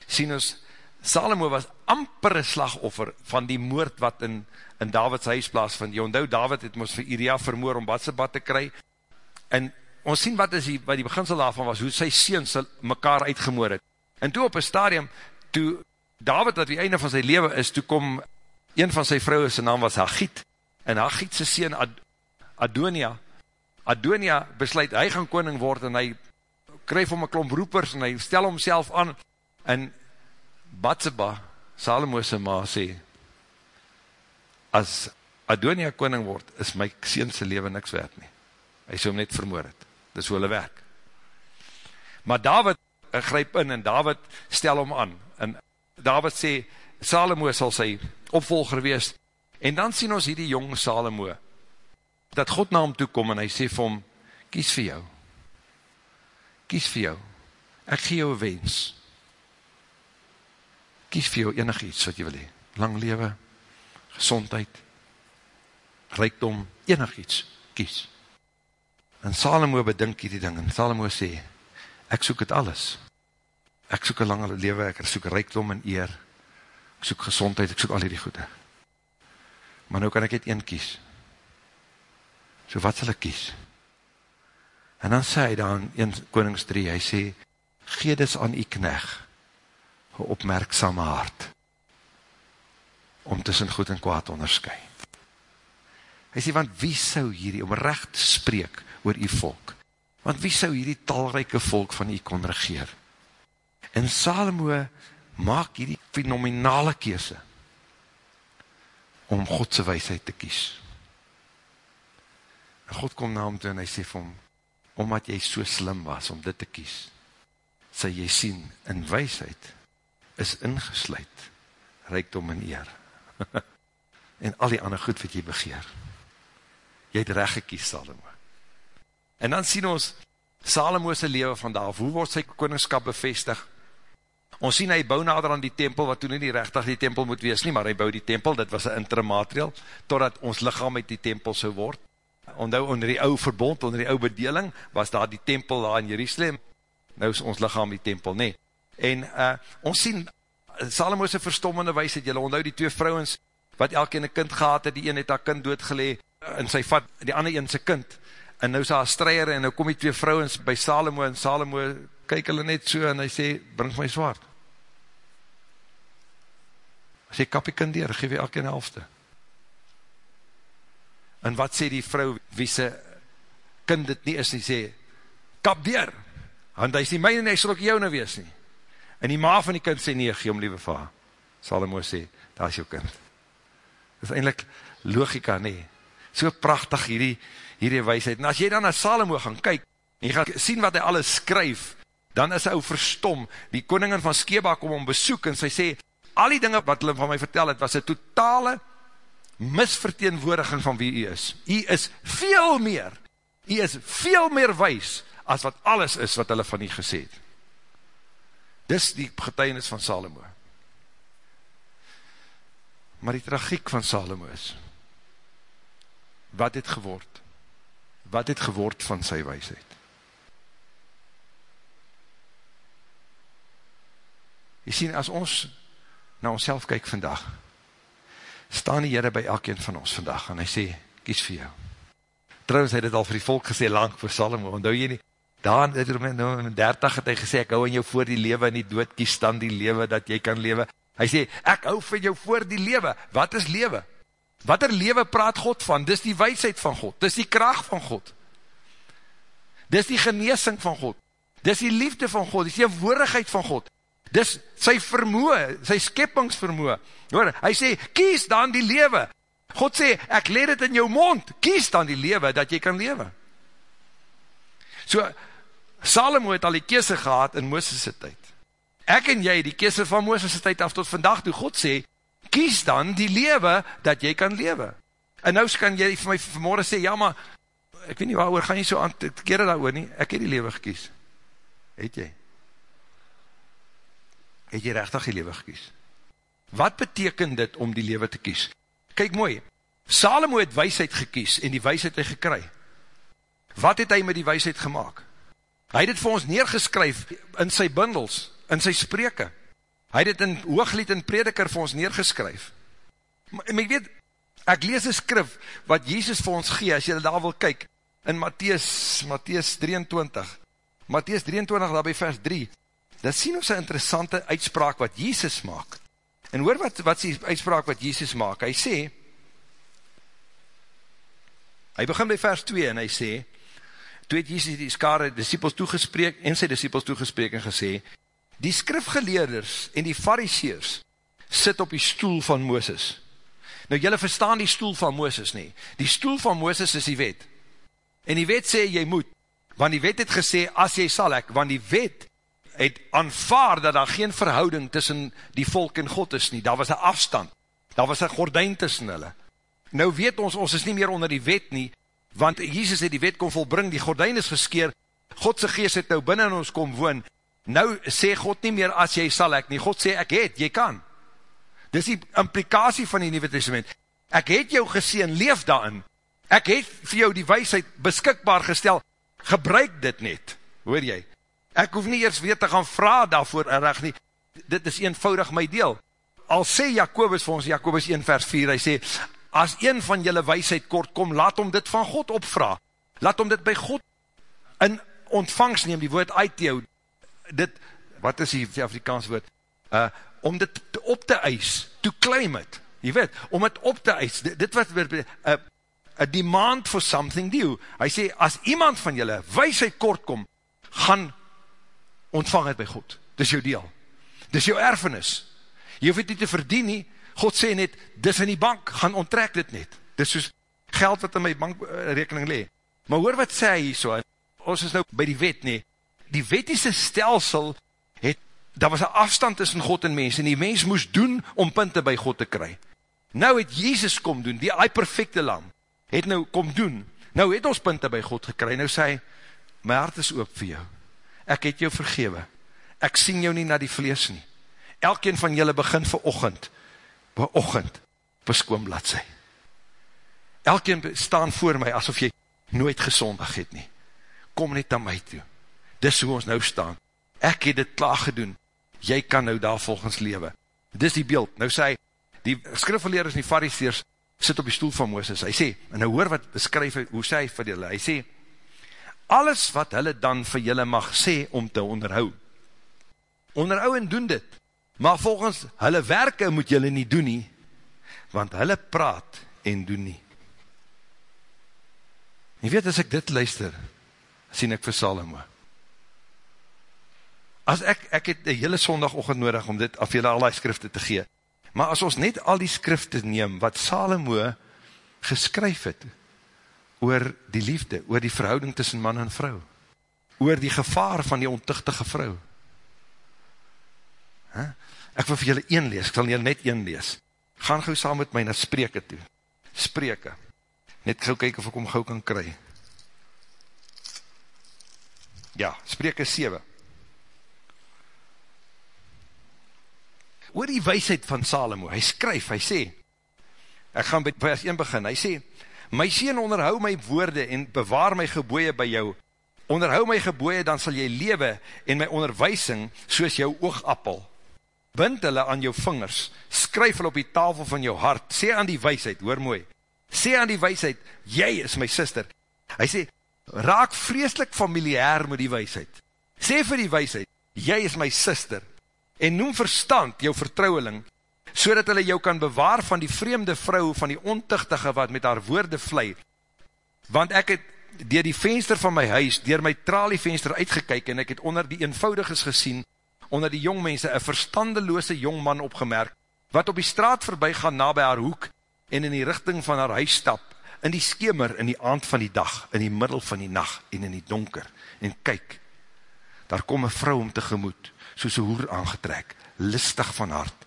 sien ons, Salomo was amper een slagoffer van die moord wat in, in Davids huis plaas van, jy onthou, David het moest vir Iria vermoor om Batsebat te kry, en ons sien wat is die, wat die beginsel daarvan was, hoe sy seens mekaar uitgemoor het. En toe op een stadium, toe David wat die einde van sy leven is, toe kom een van sy vrouwe, sy naam was Hagiet, en Hagiet sy seen Adonia, Adonia besluit, hy gaan koning word, en hy kryf om een klomp roepers, en hy stel homself aan, en Batseba, Salomo'se ma, sê, as Adonia koning word, is my seense leven niks werd nie. Hy sê hom net vermoor het. Dis hoe hulle werk. Maar David gryp in, en David stel hom aan, en David sê, Salomo sal sy opvolger wees, en dan sien ons hierdie jong Salomo, dat God na hom toekom, en hy sê vir hom, kies vir jou, kies vir jou, ek gee jou wens, kies vir jou enig iets wat jy wil hee, lang lewe, gezondheid, rijkdom, enig iets, kies. En Salomo bedink hierdie ding, en Salomo sê, ek soek het alles, ek soek een lange lewe, ek soek rijkdom en eer, ek soek gezondheid, ek soek al hierdie goede. Maar nou kan ek het een kies. So wat sal ek kies? En dan sê hy dan, 1 Konings 3, hy sê, gee dis aan die knecht, opmerksame hart om tussen goed en kwaad onderskui. Hy sê, want wie sou hierdie, om recht spreek oor die volk, want wie sou hierdie talrijke volk van die kon regeer? En Salomo maak hierdie fenomenale keese om Godse wijsheid te kies. God kom na hom toe en hy sê vir hom, omdat jy so slim was om dit te kies, sê jy sien in wijsheid, is ingesluid rijkdom en eer. en al die ander goed wat jy begeer. Jy het recht gekies, Salomo. En dan sien ons Salomo's leven vandaag, hoe word sy koningskap bevestig? Ons sien hy bou nader aan die tempel, wat toen nie die rechtig die tempel moet wees nie, maar hy bou die tempel, dit was een intermaterial, totdat ons lichaam uit die tempel so word. Ondou, onder die ou verbond, onder die ou bedeling, was daar die tempel daar in Jerusalem, nou is ons lichaam die tempel, nee. En uh, ons sien, Salomo's verstommende wijsheid, jylle onthou die twee vrouwens, wat elke een kind gehad het, die een het haar kind doodgelee, en sy vat die ander een sy kind, en nou is haar strijder, en nou kom die twee vrouwens by Salomo, en Salomo kyk hulle net so, en hy sê, bring my zwaard. Sê, kap die kind deur, geef jy elke een helfte. En wat sê die vrou, wie sy kind dit nie is, nie sê, kap deur, want hy sê, my en hy sal ook jou nou wees nie. En die ma van die kind sê, nee, gee om lieve va. Salomo sê, daar is jou kind. Dit is eindelijk logika, nee. So prachtig hierdie, hierdie weisheid. En as jy dan na Salomo gaan kyk, en jy gaan sien wat hy alles skryf, dan is hy ou verstom. Die koningin van Skeba kom om besoek, en sy sê, al die dinge wat hulle van my vertel het, was een totale misverteenwoordiging van wie hy is. Hy is veel meer, hy is veel meer weis, as wat alles is wat hulle van hy gesê het. Dis die getuinis van Salomo. Maar die tragiek van Salomo is, wat het geword? Wat het geword van sy wijsheid? Jy sien, as ons na ons kyk vandag, staan die Heere by elkeen van ons vandag, en hy sê, kies vir jou. Trouwens, hy het al vir die volk gesê, lang vir Salomo, want hou jy nie, daar in nou, 30 het hy gesê, ek hou in jou voor die lewe en die dood, kies dan die lewe, dat jy kan lewe. Hy sê, ek hou vir jou voor die lewe. Wat is lewe? Wat er lewe praat God van? Dis die wijsheid van God, dis die kracht van God. Dis die geneesing van God. Dis die liefde van God, dis die woordigheid van God. Dis sy vermoe, sy skeppingsvermoe. Hoor, hy sê, kies dan die lewe. God sê, ek leer het in jou mond, kies dan die lewe, dat jy kan lewe. So, Salomo het al die kese gehad in Mooses' tyd. Ek en jy, die kese van Mooses' tyd af tot vandag, toe God sê, kies dan die lewe, dat jy kan lewe. En nou kan jy vir my vanmorgen sê, ja maar, ek weet nie waar oor, gaan jy so aan, keer daar oor nie, ek het die lewe gekies. Het jy? Het jy rechtig die lewe gekies? Wat beteken dit om die lewe te kies? Kyk mooi, Salomo het weisheid gekies en die weisheid hy gekry. Wat het hy met die weisheid gemaakt? Hy het het vir ons neergeskryf in sy bundels, in sy spreke. Hy het het in hooglied en prediker vir ons neergeskryf. Maar, maar ek weet, ek lees een skrif wat Jesus vir ons gee, as jy daar wil kyk, in Matthäus, Matthäus 23, Matthäus 23, daar by vers 3, dat sien ons een interessante uitspraak wat Jesus maak. En hoor wat, wat is die uitspraak wat Jesus maak? Hy sê, hy begin by vers 2 en hy sê, toe het Jesus die skare disciples toegespreek en sy disciples toegespreek en gesê, die skrifgeleerders en die fariseers sit op die stoel van Mooses. Nou jylle verstaan die stoel van Mooses nie. Die stoel van Mooses is die wet. En die wet sê jy moet, want die wet het gesê, as jy sal ek, want die wet het aanvaard dat daar geen verhouding tussen die volk en God is nie. Daar was een afstand. Daar was een gordijn tussen hulle. Nou weet ons, ons is nie meer onder die wet nie, want Jesus het die wet kom volbring, die gordijn is geskeer, Godse geest het nou binnen ons kom woon, nou sê God nie meer as jy sal ek nie, God sê ek het, jy kan. Dis die implikatie van die Nieuwe Testament. Ek het jou geseen, leef daarin. Ek het vir jou die wijsheid beskikbaar gestel, gebruik dit net, hoor jy? Ek hoef nie eers weer te gaan vraag daarvoor erg nie, dit is eenvoudig my deel. Al sê Jacobus vir ons, Jacobus 1 vers 4, hy sê, as een van julle wijsheid kort kom, laat om dit van God opvra. Laat om dit by God in ontvangst neem, die woord uit jou, dit, wat is die Afrikaans woord, uh, om dit op te eis, to claim it, jy weet, om het op te eis, dit, dit wat, uh, a demand for something new. Hy sê, as iemand van julle wijsheid kort kom, gaan ontvang het by God. Dis jou deel. Dis jou erfenis. Jy hoef het nie te verdien nie. God sê net, dis in die bank, gaan onttrek dit net. Dis soos geld wat in my bankrekening le. Maar hoor wat sê hy so, ons is nou by die wet nie. Die wettiese stelsel het, daar was een afstand tussen God en mens, en die mens moes doen om punte by God te kry. Nou het Jezus kom doen, die die perfecte lam, het nou kom doen, nou het ons punte by God gekry, nou sê, my hart is oop vir jou, ek het jou vergewe, ek sien jou nie na die vlees nie, elkeen van julle begin vir ochend, vir ochend, beskoom blad sy, elkeen staan voor my, asof jy nooit gezondig het nie, kom net aan my toe, dis hoe ons nou staan, ek het dit klaar gedoen, jy kan nou daar volgens lewe, dis die beeld, nou sê, die skrifverleerders en die fariseers, sit op die stoel van Mooses, hy sê, en nou hoor wat beskryf, hoe sê hy vir julle, hy sê, alles wat hulle dan vir julle mag sê om te onderhou, onderhou en doen dit, maar volgens hulle werke moet julle nie doen nie, want hulle praat en doen nie. Jy weet, as ek dit luister, sien ek vir Salomo. As ek, ek het die hele sondagochtend nodig om dit, af julle al die skrifte te gee, Maar as ons net al die skrifte neem, wat Salomo geskryf het, oor die liefde, oor die verhouding tussen man en vrou, oor die gevaar van die ontuchtige vrou. Huh? Ek wil vir julle een lees, ek sal julle net een lees. Gaan gauw saam met my na spreke toe. Spreke. Net gauw kyk of ek om gauw kan kry. Ja, spreke 7. oor die weisheid van Salomo, hy skryf, hy sê, ek gaan by vers 1 begin, hy sê, my sien onderhou my woorde en bewaar my geboeie by jou, onderhou my geboeie, dan sal jy lewe en my onderwijsing soos jou oogappel. bind hulle aan jou vingers, skryf hulle op die tafel van jou hart, sê aan die weisheid, hoor mooi, sê aan die weisheid, jy is my sister. Hy sê, raak vreeslik familiair met die weisheid. Sê vir die weisheid, jy is my sister, en noem verstand jou vertrouweling, so dat hulle jou kan bewaar van die vreemde vrou, van die ontuchtige wat met haar woorde vlei, want ek het dier die venster van my huis, dier my tralievenster uitgekyk, en ek het onder die eenvoudiges gesien, onder die jongmense, een verstandeloose jongman opgemerk, wat op die straat voorbij gaan na by haar hoek, en in die richting van haar huis stap, in die skemer, in die aand van die dag, in die middel van die nacht, en in die donker, en kyk, daar kom een vrou om tegemoet, soos een hoer aangetrek, listig van hart,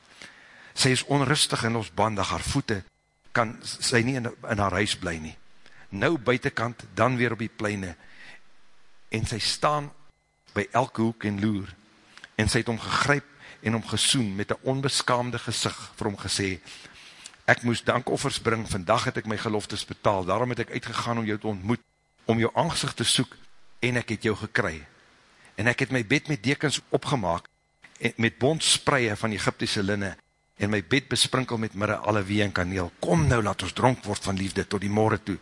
sy is onrustig en losbandig, haar voete kan sy nie in, in haar huis bly nie, nou buitenkant, dan weer op die pleine, en sy staan by elke hoek en loer, en sy het om gegryp en om gesoen met een onbeskaamde gezicht vir hom gesê, ek moes dankoffers bring, vandag het ek my geloftes betaal, daarom het ek uitgegaan om jou te ontmoet, om jou aangezicht te soek, en ek het jou gekry, en ek het my bed met dekens opgemaak, met bondspreie van Egyptische linne, en my bed besprinkel met mirre alle wee en kaneel, kom nou, laat ons dronk word van liefde, tot die morgen toe,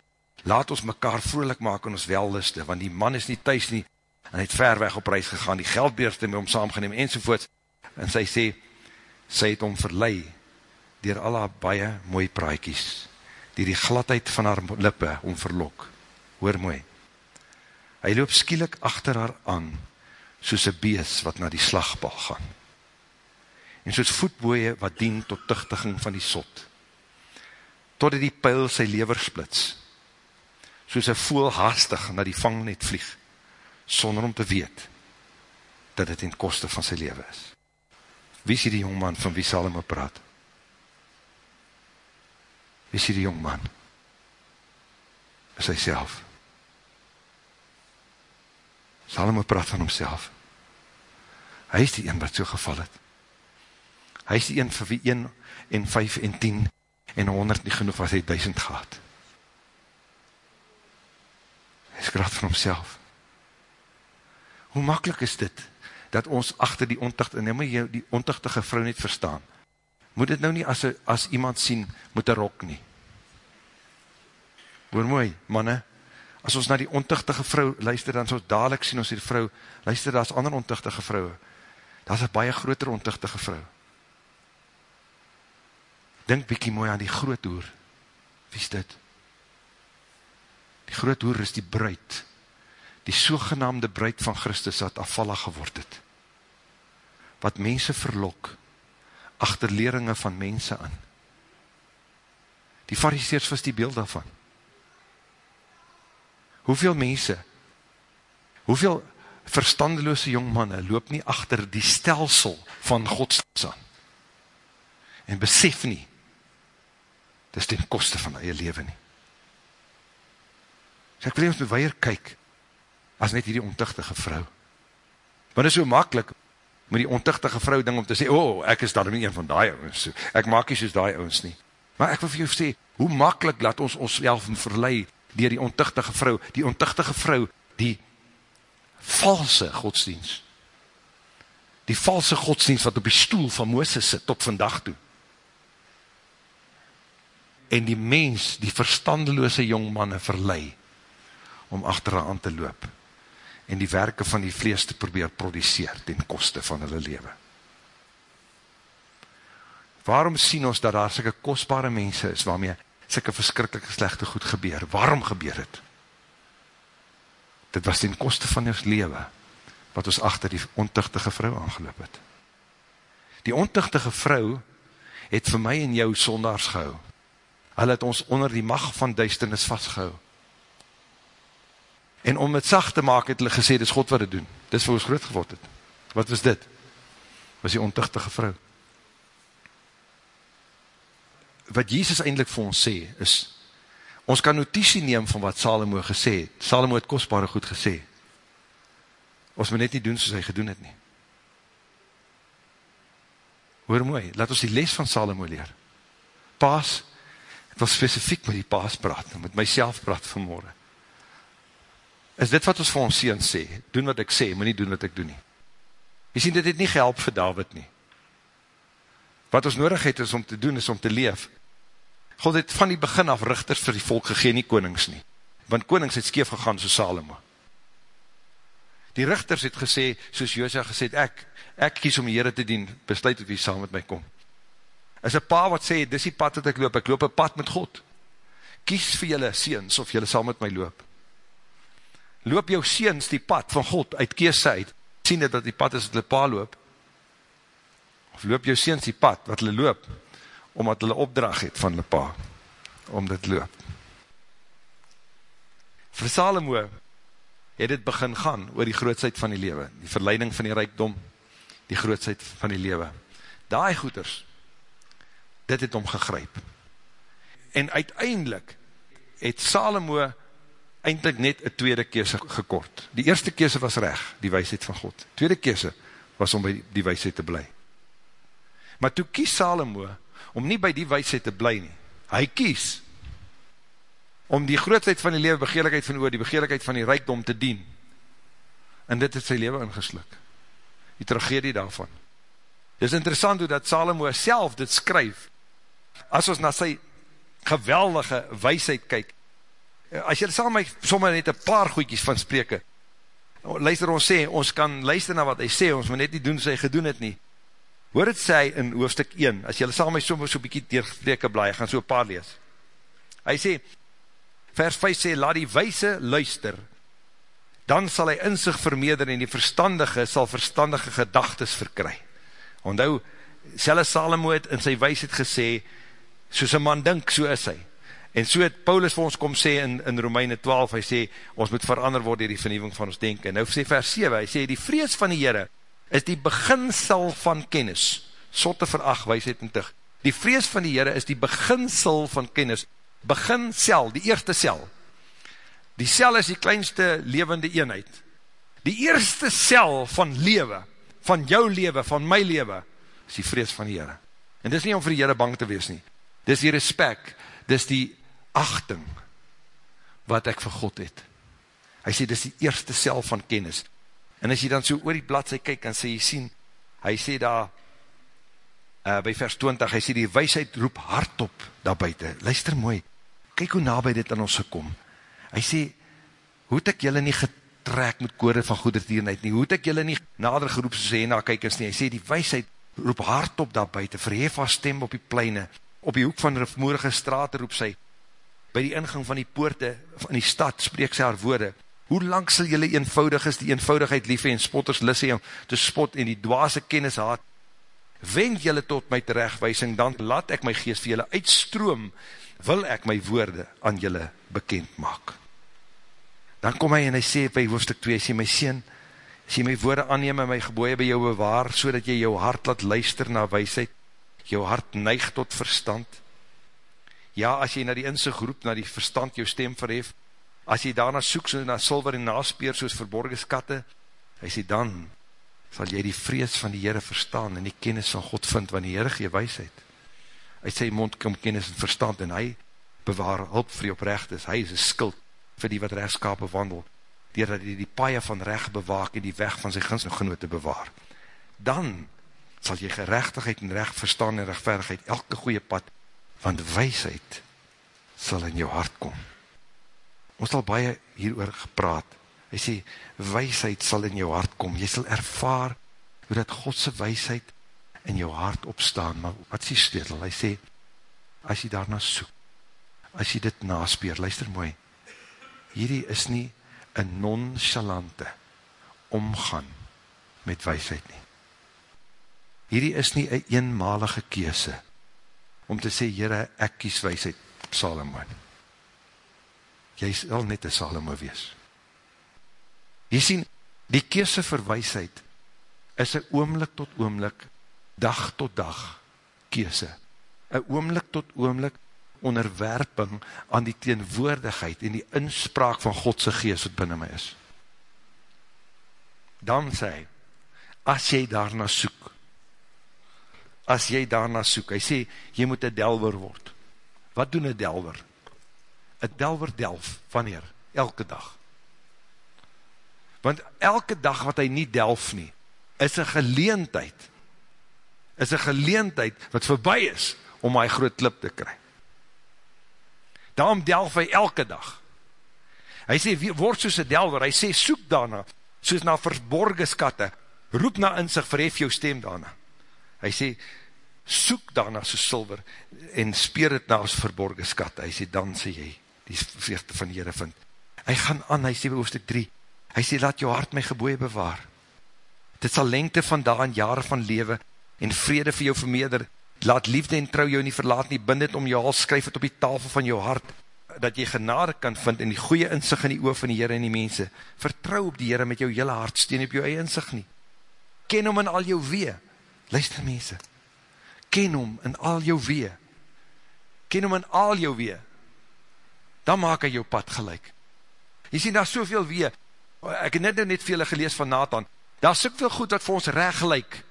laat ons mekaar vrolik maak in ons welliste, want die man is nie thuis nie, en hy het ver weg op reis gegaan, die geldbeerste met hom saamgeneem, enzovoorts, en sy sê, sy het hom verlei, dier al haar baie mooie praaikies, dier die gladheid van haar lippe om verlok, hoor mooi, hy loop skielik achter haar aan, soos een bees wat na die slagbal gaan, en soos voetboeie wat dien tot tuchtiging van die sot, totdat die pijl sy lever splits, soos een voel haastig na die vangnet vlieg, sonder om te weet, dat het in koste van sy leven is. Wie is die jongman van wie Salomo praat? Wie is die jongman? Is hy self. Salomo praat van homself. Hy is die een wat so geval het. Hy is die een vir wie 1 en 5 en 10 en 100 nie genoeg was, hy 1000 gehad hy skraat van homself. Hoe makkelijk is dit, dat ons achter die ontucht, en nou jy die ontuchtige vrou net verstaan, moet dit nou nie as, as iemand sien, moet een rok nie. Hoor mooi, manne, as ons na die ontuchtige vrou luister, dan soos dadelijk sien ons die vrou, luister, daar is ander ontuchtige vrou, daar is een baie groter ontuchtige vrou. Denk bykie mooi aan die groot hoer, wie is dit? Die groot hoer is die bruid, die sogenaamde bruid van Christus wat afvallig geword het, wat mense verlok, achter leringe van mense aan. Die fariseers was die beeld daarvan. Hoeveel mense, hoeveel verstandeloze jongmanne loop nie achter die stelsel van godsdienst aan en besef nie, dis ten koste van eie leven nie. So ek wil ons met weier kyk, as net hierdie ontuchtige vrou. Want is so makkelijk, met die ontuchtige vrou ding om te sê, oh, ek is daarom nie een van die ouwens, ek maak nie soos die ouwens nie. Maar ek wil vir jou sê, hoe makkelijk laat ons ons self verlei, dier die ontuchtige vrou, die ontuchtige vrou, die valse godsdienst, die valse godsdienst wat op die stoel van Mooses sit, tot vandag toe. En die mens, die verstandeloze jongmanne verlei, om achteraan te loop en die werke van die vlees te probeer produceer ten koste van hulle lewe. Waarom sien ons dat daar syke kostbare mense is waarmee syke verskrikkelijke slechte goed gebeur? Waarom gebeur het? Dit was ten koste van ons lewe wat ons achter die ontuchtige vrou aangeloop het. Die ontuchtige vrou het vir my en jou sondags gehou. Hulle het ons onder die mag van duisternis vastgehou. En om het sacht te maak, het hulle gesê, dis God wat het doen. Dis vir ons groot geword het. Wat was dit? Was die ontuchtige vrou. Wat Jesus eindelijk vir ons sê, is, ons kan notitie neem van wat Salomo gesê het. Salomo het kostbare goed gesê. Ons moet net nie doen soos hy gedoen het nie. Hoor mooi, laat ons die les van Salomo leer. Paas, ek wil specifiek met die paas praat, met myself praat vanmorgen is dit wat ons vir ons seens sê, doen wat ek sê, maar nie doen wat ek doen nie. Jy sien, dit het nie gehelp vir David nie. Wat ons nodig het is om te doen, is om te leef. God het van die begin af richters vir die volk gegeen, nie konings nie. Want konings het skeef gegaan soos Salomo. Die richters het gesê, soos Josia gesê het, ek, ek kies om die Heere te dien, besluit of wie saam met my kom. Is een pa wat sê, dis die pad wat ek loop, ek loop een pad met God. Kies vir julle seens of julle saam met my loop. Loop jou seens die pad van God uit keese uit, sien dit dat die pad is wat hulle pa loop. Of loop jou seens die pad wat hulle loop, omdat hulle opdrag het van hulle pa, om dit loop. Vir Salomo het dit begin gaan oor die grootsheid van die lewe, die verleiding van die rijkdom, die grootsheid van die lewe. Daai goeders, dit het om gegryp. En uiteindelik het Salomo eindelijk net een tweede kese gekort. Die eerste kese was reg, die wijsheid van God. Tweede kese was om by die wijsheid te bly. Maar toe kies Salomo om nie by die wijsheid te bly nie. Hy kies om die grootheid van die lewe, begeerlikheid van die oor, die begeerlikheid van die rijkdom te dien. En dit het sy lewe ingeslik. Die tragedie daarvan. Dit is interessant hoe dat Salomo self dit skryf, as ons na sy geweldige wijsheid kyk, as jy saam my sommer net een paar goedjies van spreke, luister ons sê, ons kan luister na wat hy sê, ons moet net nie doen sy gedoen het nie. Hoor het sê in hoofdstuk 1, as jy saam my sommer so bykie dier spreke blaai, gaan so paar lees. Hy sê, vers 5 sê, laat die wijse luister, dan sal hy in sig vermeerder en die verstandige sal verstandige gedagtes verkry. Ondou, selle Salomo het in sy wijsheid gesê, soos een man dink, so is hy. En so het Paulus vir ons kom sê in, in Romeine 12, hy sê, ons moet verander word dier die vernieuwing van ons denken. Nou sê vers 7, hy sê, die vrees van die Heere is die beginsel van kennis, sotte veracht, wijsheid en tig. Die vrees van die Heere is die beginsel van kennis, begin sel, die eerste sel. Die sel is die kleinste levende eenheid. Die eerste sel van lewe, van jou lewe, van my lewe, is die vrees van die Heere. En dis nie om vir die Heere bang te wees nie. Dis die respect, dis die achting, wat ek vir God het. Hy sê, dis die eerste sel van kennis. En as jy dan so oor die bladzij kyk, en sê jy sien, hy sê daar, uh, by vers 20, hy sê die weisheid roep hardop daar buiten. Luister mooi, kyk hoe nabij dit aan ons gekom. Hy sê, hoe het ek julle nie getrek met kode van goedertierenheid nie, hoe het ek julle nie nader geroep hy na kykers nie, hy sê, die weisheid roep hardop daar buiten, verhef haar stem op die pleine, op die hoek van rifmoerige straat roep sy, by die ingang van die poorte van die stad spreek sy haar woorde, hoe lang sal julle eenvoudig is die eenvoudigheid liefhe en spotters lisse om te spot en die dwaase kennis haat, wend julle tot my terechtwijsing, dan laat ek my geest vir julle uitstroom, wil ek my woorde aan julle bekend maak. Dan kom hy en hy sê by hoofdstuk 2, hy sê my sien, as jy my woorde aanneem en my geboeie by jou bewaar, so dat jy jou hart laat luister na wijsheid, jou hart neig tot verstand. Ja, as jy na die inse groep, na die verstand jou stem verhef, as jy daarna soek, so na silver en naspeer, soos verborgen skatte, hy sê dan, sal jy die vrees van die Heere verstaan, en die kennis van God vind, want die Heere gee wijsheid. Uit sy mond kom kennis en verstand, en hy bewaar hulp vir die oprecht is, hy is een skuld vir die wat rechtskapen wandel, dier dat hy die paie van recht bewaak, en die weg van sy gins en genote bewaar. Dan sal jy gerechtigheid en recht verstaan en rechtverigheid, elke goeie pad, want wijsheid sal in jou hart kom. Ons sal baie hieroor gepraat, hy sê, weisheid sal in jou hart kom, jy sal ervaar, hoe dat Godse weisheid in jou hart opstaan, maar wat is die sleutel? Hy sê, as jy daarna soek, as jy dit naspeer, luister mooi, hierdie is nie een nonchalante omgaan met weisheid nie. Hierdie is nie een eenmalige keese, om te sê, Heere, ek kies weisheid, Salomo. Jy sal net een Salomo wees. Jy sien, die keuse vir weisheid is een oomlik tot oomlik, dag tot dag keuse. Een oomlik tot oomlik onderwerping aan die teenwoordigheid en die inspraak van Godse geest wat binnen my is. Dan sê hy, as jy daarna soek, as jy daarna soek, hy sê, jy moet een delwer word. Wat doen een delwer? Een delwer delf, wanneer? Elke dag want elke dag wat hy nie delf nie, is een geleentheid, is een geleentheid wat voorbij is om my groot klip te kry. Daarom delf hy elke dag. Hy sê, word soos een delwer, hy sê, soek daarna, soos na verborge skatte, roep na in sig, verhef jou stem daarna. Hy sê, soek daarna soos silver, en speer het na as verborge skatte. Hy sê, dan sê jy, die vreugde van die Heere vind. Hy gaan aan, hy sê by hoofdstuk 3, hy sê, laat jou hart my geboeie bewaar. Dit sal lengte van daan, jare van lewe, en vrede vir jou vermeerder, laat liefde en trouw jou nie verlaat nie, bind het om jou hals, skryf het op die tafel van jou hart, dat jy genade kan vind in die goeie inzicht in die oor van die Heere en die mense. Vertrouw op die Heere met jou hele hart, steen op jou eie inzicht nie. Ken hom in al jou wee. Luister mense. Ken hom in al jou wee. Ken hom in al jou wee. Dan maak hy jou pad gelijk. Jy sien, daar is soveel wee. Ek het net nou net vele gelees van Nathan. Daar is soveel goed wat vir ons recht gelijk.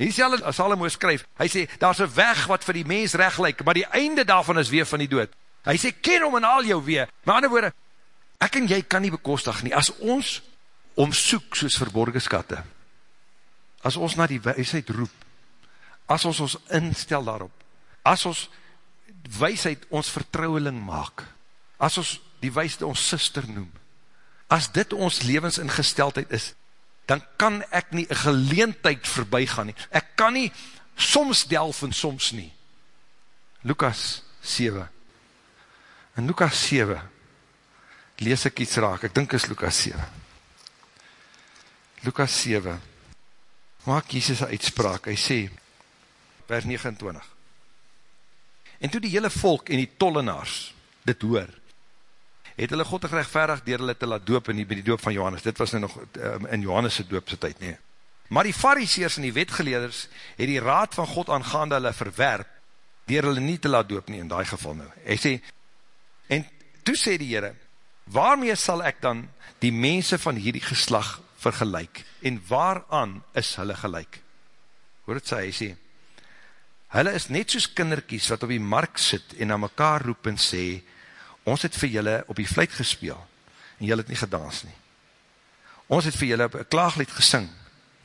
Hier sê Salomo skryf, hy sê, daar is een weg wat vir die mens recht gelijk, maar die einde daarvan is weer van die dood. Hy sê, ken hom in al jou wee. Maar ander woorde, ek en jy kan nie bekostig nie. As ons omsoek soos verborgen skatte, as ons na die weisheid roep, as ons ons instel daarop, as ons weisheid ons vertrouweling maak, as ons die weisheid ons sister noem, as dit ons levensingesteldheid is, dan kan ek nie een geleentheid voorbij gaan nie. Ek kan nie soms delf en soms nie. Lukas 7 In Lukas 7 lees ek iets raak, ek dink is Lukas 7. Lukas 7 maak Jesus een uitspraak, hy sê, vers 29, En toe die hele volk en die tollenaars dit hoor, het hulle God gerechtvaardig dier hulle te laat doop in die, die doop van Johannes, dit was nou nog um, in Johannes' doopse tyd nie. Maar die fariseers en die wetgeleerders het die raad van God aangaande hulle verwerp, dier hulle nie te laat doop nie, in die geval nou. Hy sê, En toe sê die Heere, waarmee sal ek dan die mense van hierdie geslag vergelijk? En waaraan is hulle gelijk? Hoor het sê, hy sê, hulle is net soos kinderkies wat op die mark sit en na mekaar roep en sê, ons het vir julle op die vluit gespeel en julle het nie gedans nie. Ons het vir julle op een klaaglied gesing,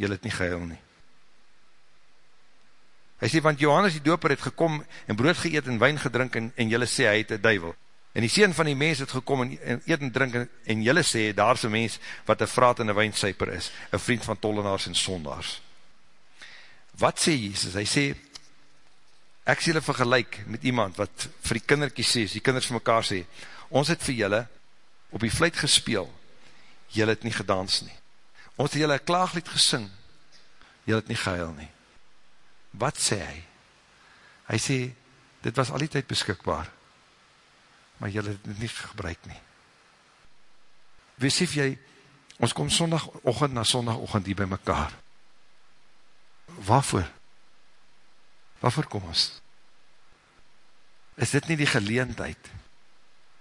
julle het nie gehuil nie. Hy sê, want Johannes die doper het gekom en brood geëet en wijn gedrink en, en julle sê, hy het een duivel. En die sien van die mens het gekom en, en eet en drink en, en jylle sê, daar is een mens wat een vraat en een wijnsuiper is, een vriend van tollenaars en sondaars. Wat sê Jesus? Hy sê, ek sê jylle vergelijk met iemand wat vir die kinderkies sê, die kinders vir mekaar sê, ons het vir jylle op die vluit gespeel, jylle het nie gedans nie. Ons het jylle een klaaglied gesing, jylle het nie gehuil nie. Wat sê hy? Hy sê, dit was al die tijd beskikbaar maar jylle het dit nie gebruik nie. Wesief jy, ons kom sondagochtend na sondagochtend hier by mekaar. Waarvoor? Waarvoor kom ons? Is dit nie die geleendheid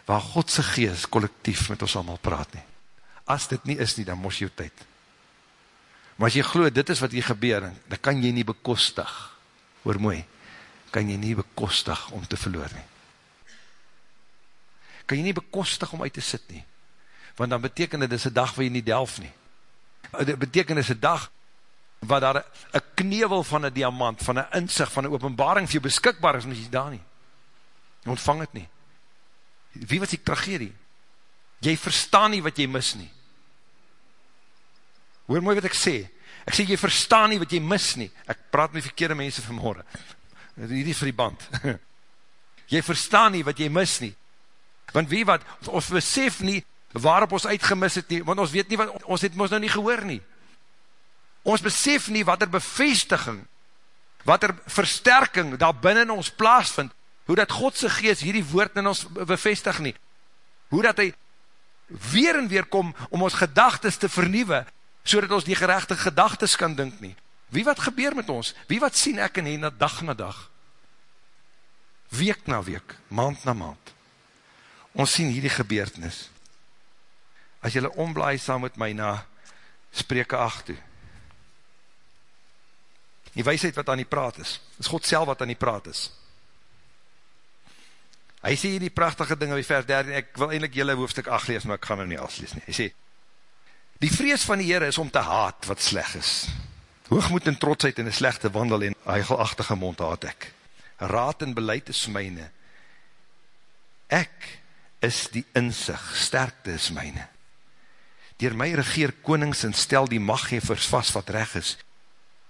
waar Godse geest collectief met ons allemaal praat nie? As dit nie is nie, dan mos jou tyd. Maar as jy glo, dit is wat hier gebeur, dan kan jy nie bekostig, hoor mooi, kan jy nie bekostig om te verloor nie kan jy nie bekostig om uit te sit nie. Want dan beteken dit is een dag waar jy nie delf nie. Dit beteken dit is een dag waar daar een knevel van een diamant, van een inzicht, van een openbaring vir jou beskikbaar is, maar jy daar nie. Jy ontvang het nie. Wie was die tragedie? Jy verstaan nie wat jy mis nie. Hoor mooi wat ek sê. Ek sê, jy verstaan nie wat jy mis nie. Ek praat met verkeerde mense vanmorgen. Hierdie vir die band. jy verstaan nie wat jy mis nie. Want wie wat, ons besef nie waarop ons uitgemis het nie, want ons weet nie wat, ons het ons nou nie gehoor nie. Ons besef nie wat er bevestiging, wat er versterking daar binnen ons plaas vind, hoe dat Godse geest hierdie woord in ons bevestig nie. Hoe dat hy weer en weer kom om ons gedagtes te vernieuwe, so dat ons die gerechte gedagtes kan dink nie. Wie wat gebeur met ons? Wie wat sien ek en hy na dag na dag? Week na week, maand na maand ons sien hierdie gebeurtenis. As jylle omblaai saam met my na spreke 8 toe. Die weisheid wat aan die praat is, is God self wat aan die praat is. Hy sê hier die prachtige ding in die vers 13, ek wil eindelijk jylle hoofdstuk 8 lees, maar ek gaan nou nie aflees nie. Hy sê, die vrees van die Heere is om te haat wat sleg is. Hoogmoed en trotsheid en een slechte wandel en heigelachtige mond haat ek. Raad en beleid is myne. Ek is die inzicht, sterkte is myne. Dier my regeer konings en stel die maghevers vast wat reg is.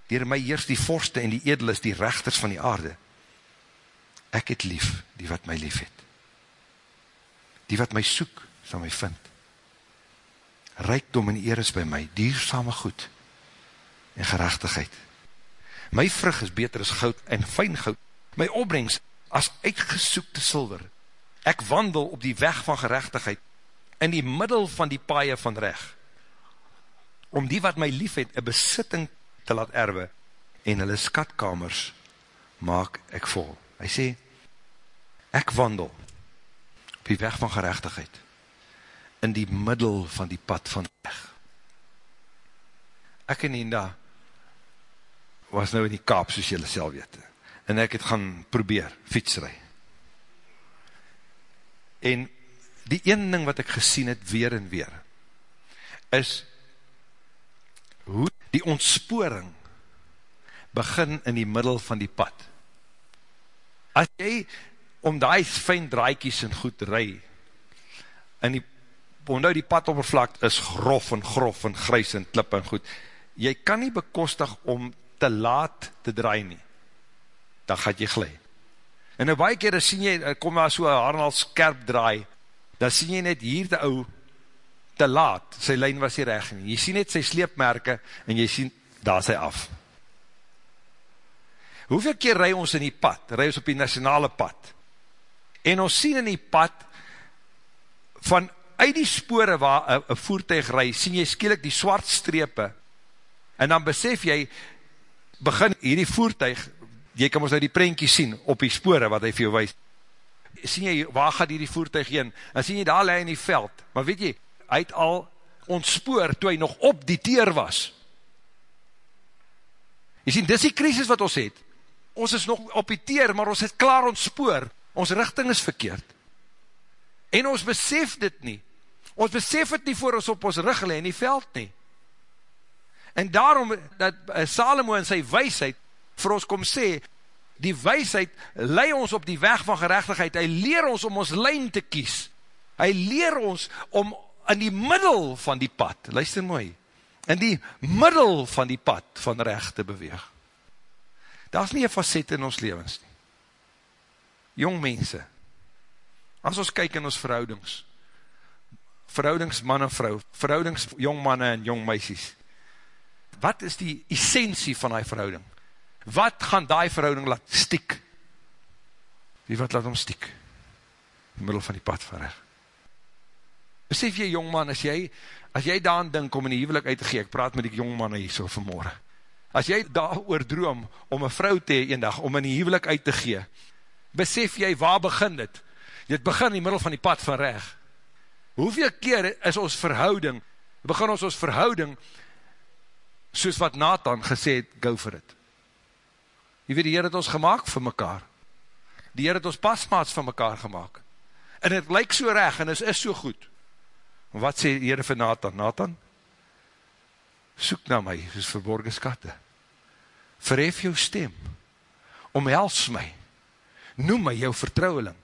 Dier my heers die vorste en die edelis, die rechters van die aarde. Ek het lief, die wat my lief het. Die wat my soek, sal my vind. Rijkdom en eer is by my, diersame goed en gerechtigheid. My vrug is beter as goud en fijn goud. My opbrengs as uitgesoekte silver. Ek wandel op die weg van gerechtigheid in die middel van die paaie van recht. Om die wat my lief het, een besitting te laat erwe en hulle skatkamers maak ek vol. Hy sê, ek wandel op die weg van gerechtigheid in die middel van die pad van recht. Ek en Enda was nou in die kaap, soos jylle sel weet. En ek het gaan probeer, fietsrij. En die een ding wat ek gesien het, weer en weer, is hoe die ontsporing begin in die middel van die pad. As jy om die fijn draaikies en goed rij, en die, omdat die padoppervlak is grof en grof en grys en klip en goed, jy kan nie bekostig om te laat te draai nie, dan gaat jy glij. En nou baie keer, sien jy, kom maar so harnal skerp draai, dan sien jy net hier te ou, te laat, sy lijn was hier recht nie. Jy sien net sy sleepmerke, en jy sien, daar sy af. Hoeveel keer rij ons in die pad, rij ons op die nationale pad, en ons sien in die pad, van uit die spore waar een voertuig rij, sien jy skielik die swart strepe, en dan besef jy, begin hierdie voertuig, jy kan ons nou die prentjie sien, op die spore wat hy vir jou wees, sien jy, waar gaat hierdie voertuig heen, en sien jy daar lei in die veld, maar weet jy, hy het al ontspoor, toe hy nog op die teer was, jy sien, dis die krisis wat ons het, ons is nog op die teer, maar ons het klaar ontspoor, ons richting is verkeerd, en ons besef dit nie, ons besef het nie voor ons op ons rug in die veld nie, En daarom, dat eh, Salomo in sy weisheid vir ons kom sê, die weisheid lei ons op die weg van gerechtigheid, hy leer ons om ons lijn te kies, hy leer ons om in die middel van die pad, luister mooi, in die middel van die pad van recht te beweeg. Daar is nie een facet in ons levens nie. Jong mense, as ons kyk in ons verhoudings, verhoudings man en vrou, verhoudings jong manne en jong meisies, wat is die essentie van die verhouding? Wat gaan die verhouding laat stiek? Wie wat laat hom stiek? In middel van die pad van recht. Besef jy, jongman, as jy, as jy daan dink om in die huwelik uit te gee, ek praat met die jongman hier so vanmorgen, as jy daar droom om een vrou te hee dag, om in die huwelik uit te gee, besef jy, waar begin dit? Dit begin in die middel van die pad van recht. Hoeveel keer is ons verhouding, begin ons ons verhouding soos wat Nathan gesê het, go for it. Jy weet, die Heer het ons gemaakt vir mekaar. Die Heer het ons pasmaats van mekaar gemaakt. En het lyk so reg, en het is so goed. Wat sê die Heer vir Nathan? Nathan, soek na my, soos verborgen skatte. Verhef jou stem, omhels my, noem my jou vertrouweling.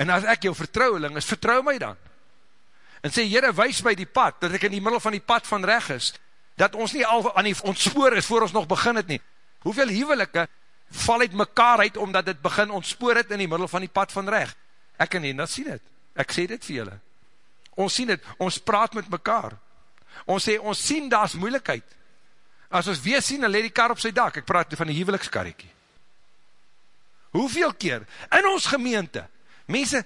En as ek jou vertrouweling is, vertrouw my dan. En sê, Heere, wees my die pad, dat ek in die middel van die pad van reg is, dat ons nie al aan die ontspoor is, voor ons nog begin het nie. Hoeveel huwelike val uit mekaar uit, omdat het begin ontspoor het in die middel van die pad van recht. Ek en dat sien het. Ek sê dit vir julle. Ons sien het, ons praat met mekaar. Ons sê, ons sien daar is moeilikheid. As ons weer sien, dan leed die kar op sy dak. Ek praat van die huwelikskarrekie. Hoeveel keer, in ons gemeente, mense,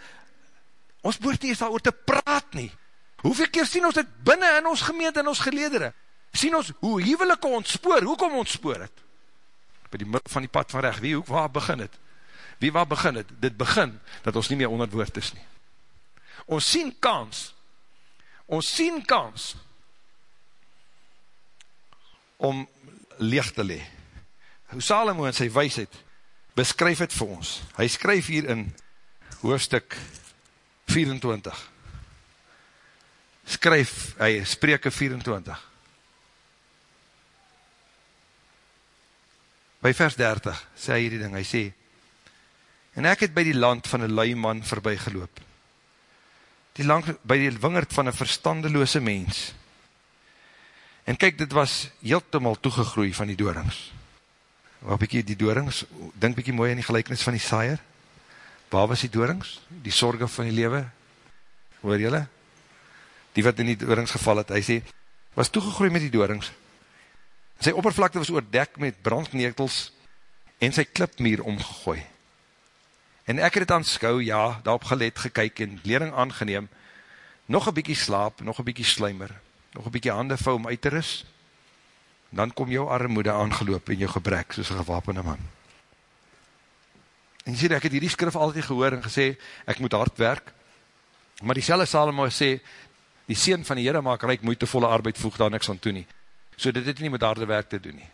ons boort nie eens daar oor te praat nie. Hoeveel keer sien ons dit binnen in ons gemeente, in ons geledere, sien ons hoe huwelike ontspoor, hoe kom ontspoor het? By die middel van die pad van recht, wie, hoe, waar begin het? Wie waar begin het? Dit begin, dat ons nie meer onder woord is nie. Ons sien kans, ons sien kans, om leeg te le. Hoe Salomo in sy weisheid, beskryf het vir ons. Hy skryf hier in hoofstuk 24. Skryf, hy spreke 24. By vers 30, sê hy hierdie ding, hy sê, en ek het by die land van een lui man voorbij geloop, die lang, by die wingerd van een verstandeloze mens, en kyk, dit was heeltemal toegegroei van die doorings, waar bykie die doorings, denk bykie mooi in die gelijkenis van die saaier, waar was die doorings, die sorge van die lewe, hoor jylle, die wat in die doorings geval het, hy sê, was toegegroei met die doorings, sy oppervlakte was oordek met brandknetels, en sy klipmuur omgegooi, en ek het het aanskou, ja, daarop gelet, gekyk, en lering aangeneem, nog een bykie slaap, nog een bykie sluimer, nog een bykie hande vou om uit te ris, dan kom jou armoede aangeloop in jou gebrek, soos een gewapende man. En jy sê, ek het hierdie skrif altyd gehoor en gesê, ek moet hard werk, maar die selle Salomo sê, die seen van die Heere maak reik moeitevolle arbeid voeg daar niks aan toe nie. So dit het nie met harde werk te doen nie.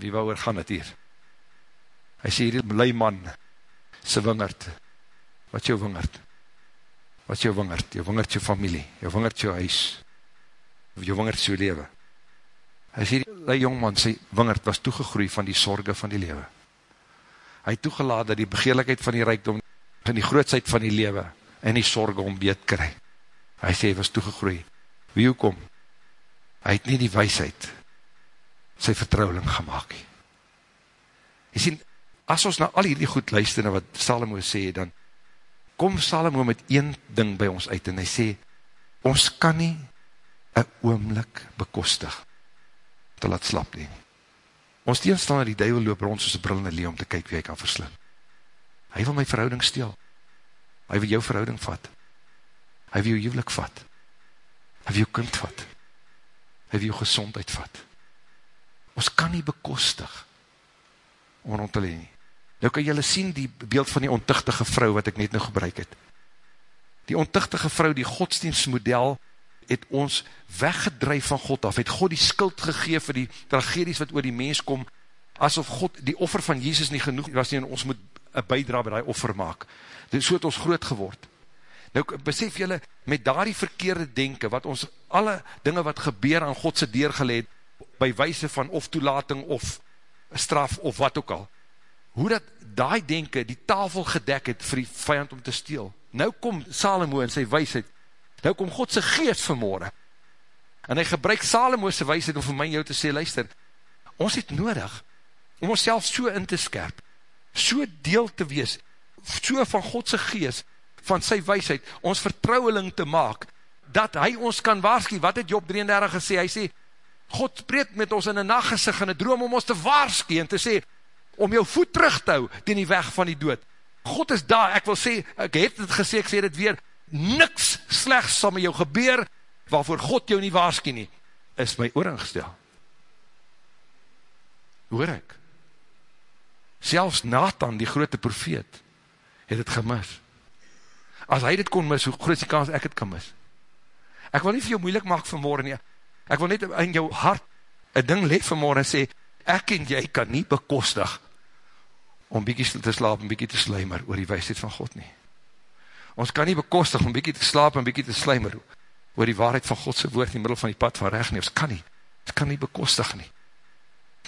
Wie wou oor gaan het hier? Hy sê hierdie lui man, sy wingerd, wat jou wingerd? Wat jou wingerd? Jou wingerd jou familie, jou wingerd jou huis, jou wingerd jou leven. Hy sê die jongman, sy wingerd was toegegroei van die sorge van die lewe. Hy toegelaat dat die begeerlikheid van die rijkdom en die grootsheid van die lewe en die sorge om beet kry. Hy sê, hy was toegegroei. Wie hoekom? Hy het nie die weisheid sy vertrouweling gemaakt. Hy sê, as ons na al hierdie goed luister na wat Salomo sê, dan kom Salomo met een ding by ons uit en hy sê, ons kan nie een oomlik bekostig te laat slap nie. Ons teenstander die duivel loop rond soos een brillende lee om te kyk wie hy kan verslind. Hy wil my verhouding steel. Hy wil jou verhouding vat. Hy wil jou huwelik vat. Hy wil jou kind vat. Hy wil jou gezondheid vat. Ons kan nie bekostig om rond te leen nie. Nou kan jylle sien die beeld van die ontuchtige vrou wat ek net nou gebruik het. Die ontuchtige vrou, die godsdienstmodel, het ons weggedrijf van God af, het God die skuld gegeef vir die tragedies wat oor die mens kom, asof God die offer van Jezus nie genoeg was nie, en ons moet een bijdra by die offer maak. Dit so het ons groot geword. Nou, besef jylle, met daar die verkeerde denken, wat ons alle dinge wat gebeur aan Godse deurgeleid, by wijse van of toelating, of straf, of wat ook al, hoe dat die denken die tafel gedek het vir die vijand om te steel. Nou kom Salomo in sy wijsheid, Nou kom Godse geest vanmorgen. En hy gebruik Salomo'se wijsheid om vir my jou te sê, luister, ons het nodig om ons so in te skerp, so deel te wees, so van Godse geest, van sy wijsheid, ons vertrouweling te maak, dat hy ons kan waarskie, wat het Job 33 gesê, hy sê, God spreek met ons in een nachtgesig en een droom om ons te waarskie en te sê, om jou voet terug te hou, ten die weg van die dood. God is daar, ek wil sê, ek het het gesê, ek sê dit weer, niks slechts sal met jou gebeur, waarvoor God jou nie waarskie nie, is my oor ingestel. Hoor ek? Selfs Nathan, die grote profeet, het het gemis. As hy dit kon mis, hoe groot is die kans ek het kan mis? Ek wil nie vir jou moeilik maak vanmorgen nie. Ek wil net in jou hart een ding leef vanmorgen en sê, ek en jy kan nie bekostig om bykie te slaap en bykie te sluimer oor die wijsheid van God nie. Ons kan nie bekostig om bykie te slaap en bykie te sluimer oor die waarheid van Godse woord in die middel van die pad van recht nie. Ons kan nie. Ons kan nie bekostig nie.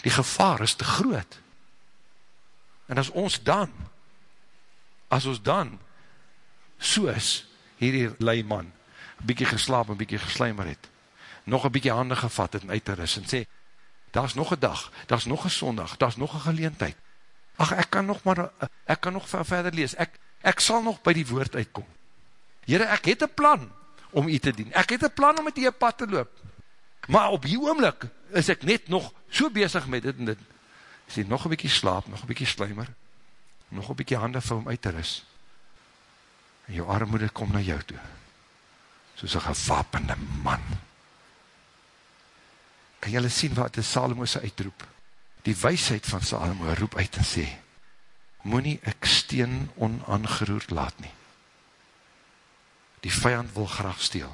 Die gevaar is te groot. En as ons dan, as ons dan, soos hierdie leiman, bykie geslaap en bykie gesluimer het, nog een bykie handen gevat het en uit te ris en sê, daar is nog een dag, daar is nog een sondag, daar is nog een geleentheid. Ach, ek kan nog maar, ek kan nog verder lees, ek, ek sal nog by die woord uitkom. Heren, ek het een plan om u te dien. Ek het een plan om met die pad te loop. Maar op die oomlik is ek net nog so bezig met dit en dit. Sê, nog een bykie slaap, nog een bykie sluimer, nog een bykie handen vir hom uit te ris. En jou armoede kom na jou toe. Soos een gewapende man. Kan jylle sien wat die Salomo sy uitroep? Die weisheid van Salomo roep uit en sê, moet nie ek steen onaangeroerd laat nie. Die vijand wil graag steel.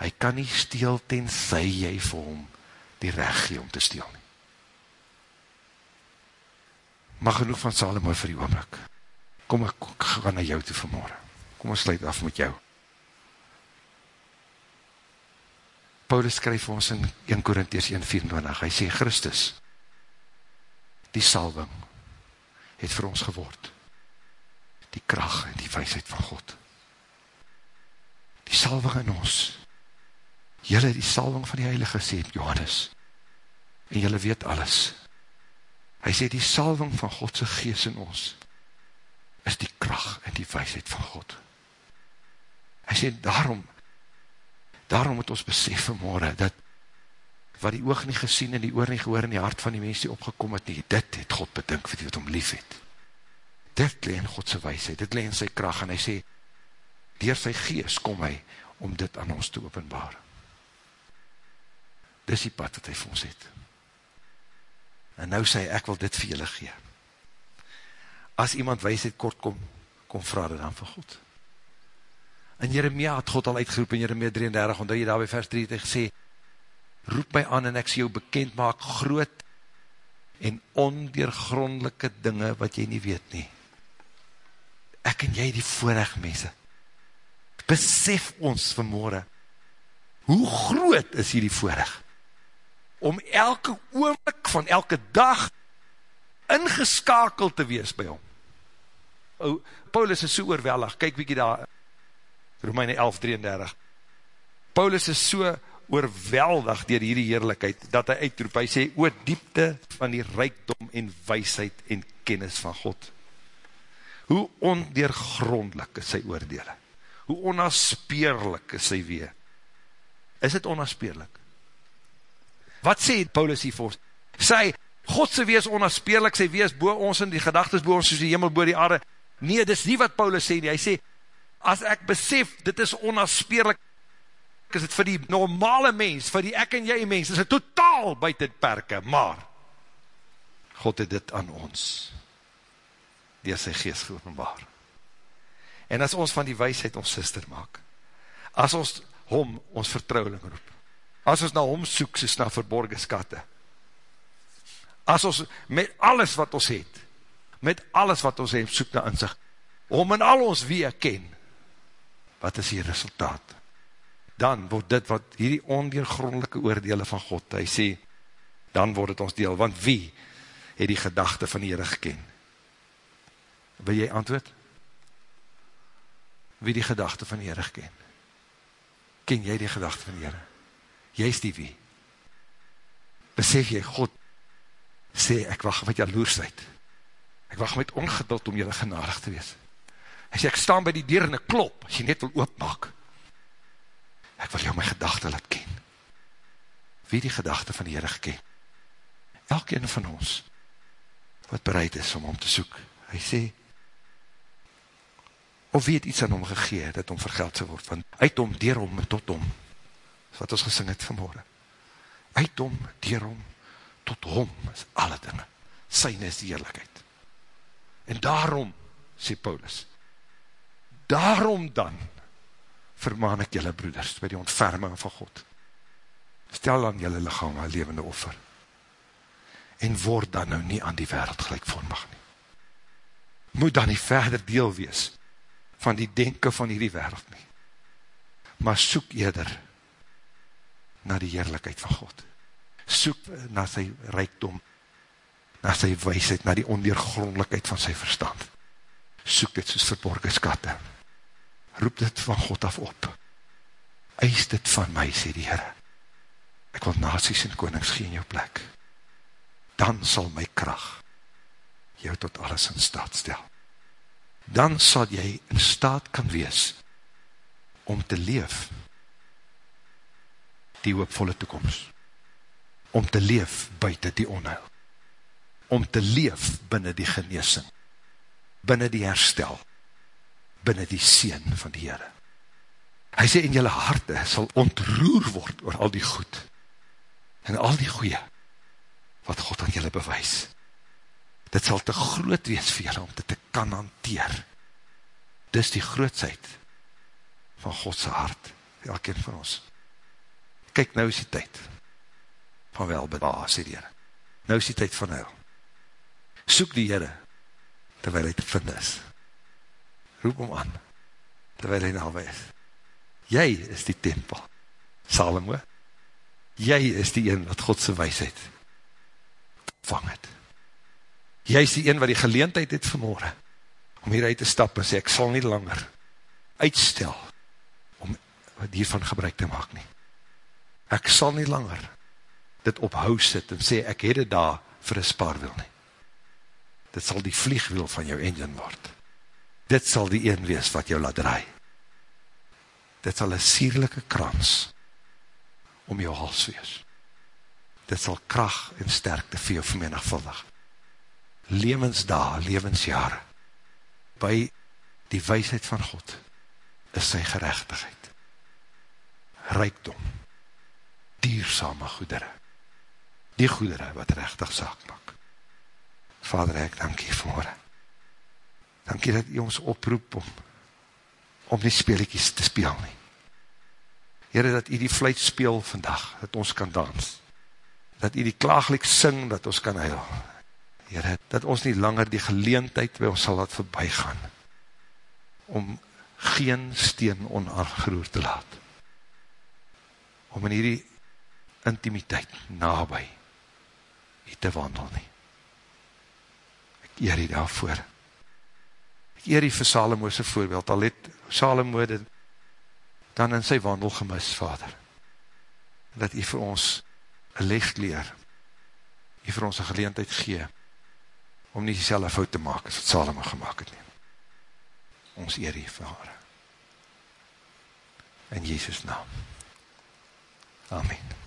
Hy kan nie steel tenzij jy vir hom die recht gee om te steel nie. Maar genoeg van Salomo vir die oomlik. Kom ek gaan na jou toe vanmorgen. Kom ons sluit af met jou. Paulus skryf ons in 1 Korinties 1,24. Hy sê, Christus die salwing het vir ons geword. Die kracht en die wijsheid van God. Die salwing in ons. Julle die salwing van die heilige sê, Johannes. En julle weet alles. Hy sê die salwing van Godse gees in ons is die kracht en die wijsheid van God. Hy sê daarom daarom moet ons besef vanmorgen dat wat die oog nie gesien en die oor nie gehoor en die hart van die mens die opgekom het nie, dit het God bedink vir die wat om lief het. Dit leen Godse wijsheid, dit leen sy kracht en hy sê, dier sy gees kom hy om dit aan ons te openbaar. Dis die pad wat hy vir ons het. En nou sê ek wil dit vir julle gee. As iemand wijsheid kort kom, kom vraag dit dan vir God. En Jeremia het God al uitgeroep in Jeremia 33, omdat jy daar by vers 3 het gesê, roep my aan en ek sê jou bekend maak groot en ondeergrondelike dinge wat jy nie weet nie. Ek en jy die voorrecht mense. Besef ons vanmorgen, hoe groot is hier die voorrecht? Om elke oomlik van elke dag ingeskakeld te wees by hom. O, Paulus is so oorwellig, kyk wiekie daar, Romeine 11, 33. Paulus is so oorweldig dier hierdie heerlijkheid, dat hy uitroep, hy sê, oor diepte van die rijkdom en weisheid en kennis van God. Hoe ondeergrondelik is sy oordele? Hoe onaspeerlik is sy wee? Is het onaspeerlik? Wat sê Paulus hier vir ons? Sê, Godse wees onaspeerlik, sy wees boe ons in die gedagtes boe ons soos die hemel boe die aarde. Nee, dis nie wat Paulus sê nie. Hy sê, as ek besef, dit is onaspeerlik, is het vir die normale mens, vir die ek en jy mens, is het totaal buiten perke, maar God het dit aan ons dier sy geest geopenbaar. En as ons van die weisheid ons sister maak, as ons hom ons vertrouweling roep, as ons na hom soek soos na verborgen skatte, as ons met alles wat ons het, met alles wat ons het, soek na inzicht, om in al ons wie ken, wat is die resultaat? dan word dit wat hierdie ondeergrondelike oordele van God, hy sê, dan word het ons deel, want wie het die gedachte van die Heere geken? Wil jy antwoord? Wie die gedachte van die Heere geken? Ken jy die gedachte van die Heere? Jy is die wie? Besef jy, God sê, ek wacht met jaloersheid. Ek wacht met ongeduld om jylle genadig te wees. Hy sê, ek staan by die deur en ek klop, as jy net wil oopmaak ek wil jou my gedachte laat ken. Wie die gedachte van die Heere geken? Elkeen van ons, wat bereid is om om te soek. Hy sê, of wie het iets aan hom gegee, dat hom vergeld sy word, want uit hom, dier hom tot hom, is wat ons gesing het vanmorgen. Uit hom, dier hom, tot hom, is alle dinge. Syne is die eerlijkheid. En daarom, sê Paulus, daarom dan, vermaan ek julle broeders, by die ontferming van God. Stel aan julle lichaam een levende offer. En word dan nou nie aan die wereld gelijkvormig nie. Moet dan nie verder deel wees van die denken van die wereld nie. Maar soek eerder na die heerlijkheid van God. Soek na sy rijkdom, na sy wijsheid, na die ondeergrondelikheid van sy verstand. Soek dit soos verborgen skatte roep dit van God af op. Eis dit van my, sê die Heere. Ek wil nazies en konings gee in jou plek. Dan sal my kracht jou tot alles in staat stel. Dan sal jy in staat kan wees om te leef die hoopvolle toekomst. Om te leef buiten die onheil. Om te leef binnen die geneesing. Binnen die herstel binnen die seen van die Heere. Hy sê, en jylle harte sal ontroer word oor al die goed, en al die goeie, wat God aan jylle bewys. Dit sal te groot wees vir jylle, om dit te kan hanteer. Dis die grootsheid van Godse hart, elkeen van ons. Kijk, nou is die tyd van welbedaag, sê die Heere. Nou is die tyd van huil. Soek die Heere, terwijl hy te vind is roep hom aan, terwijl hy nabij is. Jy is die tempel, Salomo. Jy is die een wat Godse wijsheid vang het. Jy is die een wat die geleentheid het vanmorgen, om hieruit te stap en sê, ek sal nie langer uitstel, om hiervan gebruik te maak nie. Ek sal nie langer dit op hou sit en sê, ek het het daar vir een spaarwiel nie. Dit sal die vliegwiel van jou engine word. Dit sal die een wees wat jou laat draai. Dit sal een sierlijke krans om jou hals wees. Dit sal kracht en sterkte vir jou vermenigvuldig. Levensdaal, levensjare, by die wijsheid van God, is sy gerechtigheid. Rijkdom, diersame goedere, die goedere wat rechtig saak maak. Vader, ek dank jy vanmorgen. Dank jy dat jy ons oproep om, om die speelikies te speel nie. Heere, dat jy die fluit speel vandag, dat ons kan dans. Dat jy die klaaglik sing, dat ons kan huil. Heere, dat ons nie langer die geleentheid by ons sal laat voorbij gaan, om geen steen onaangeroer te laat. Om in hierdie intimiteit nabij hier te wandel nie. Ek eer hier daarvoor. Ek eer hier vir Salomo's voorbeeld, al het Salomo dit dan in sy wandel gemis, vader. Dat hy vir ons een licht leer, hy vir ons een geleentheid gee, om nie die fout te maak, as wat Salomo gemaakt het nie. Ons eer hier, vader. In Jezus naam. Amen.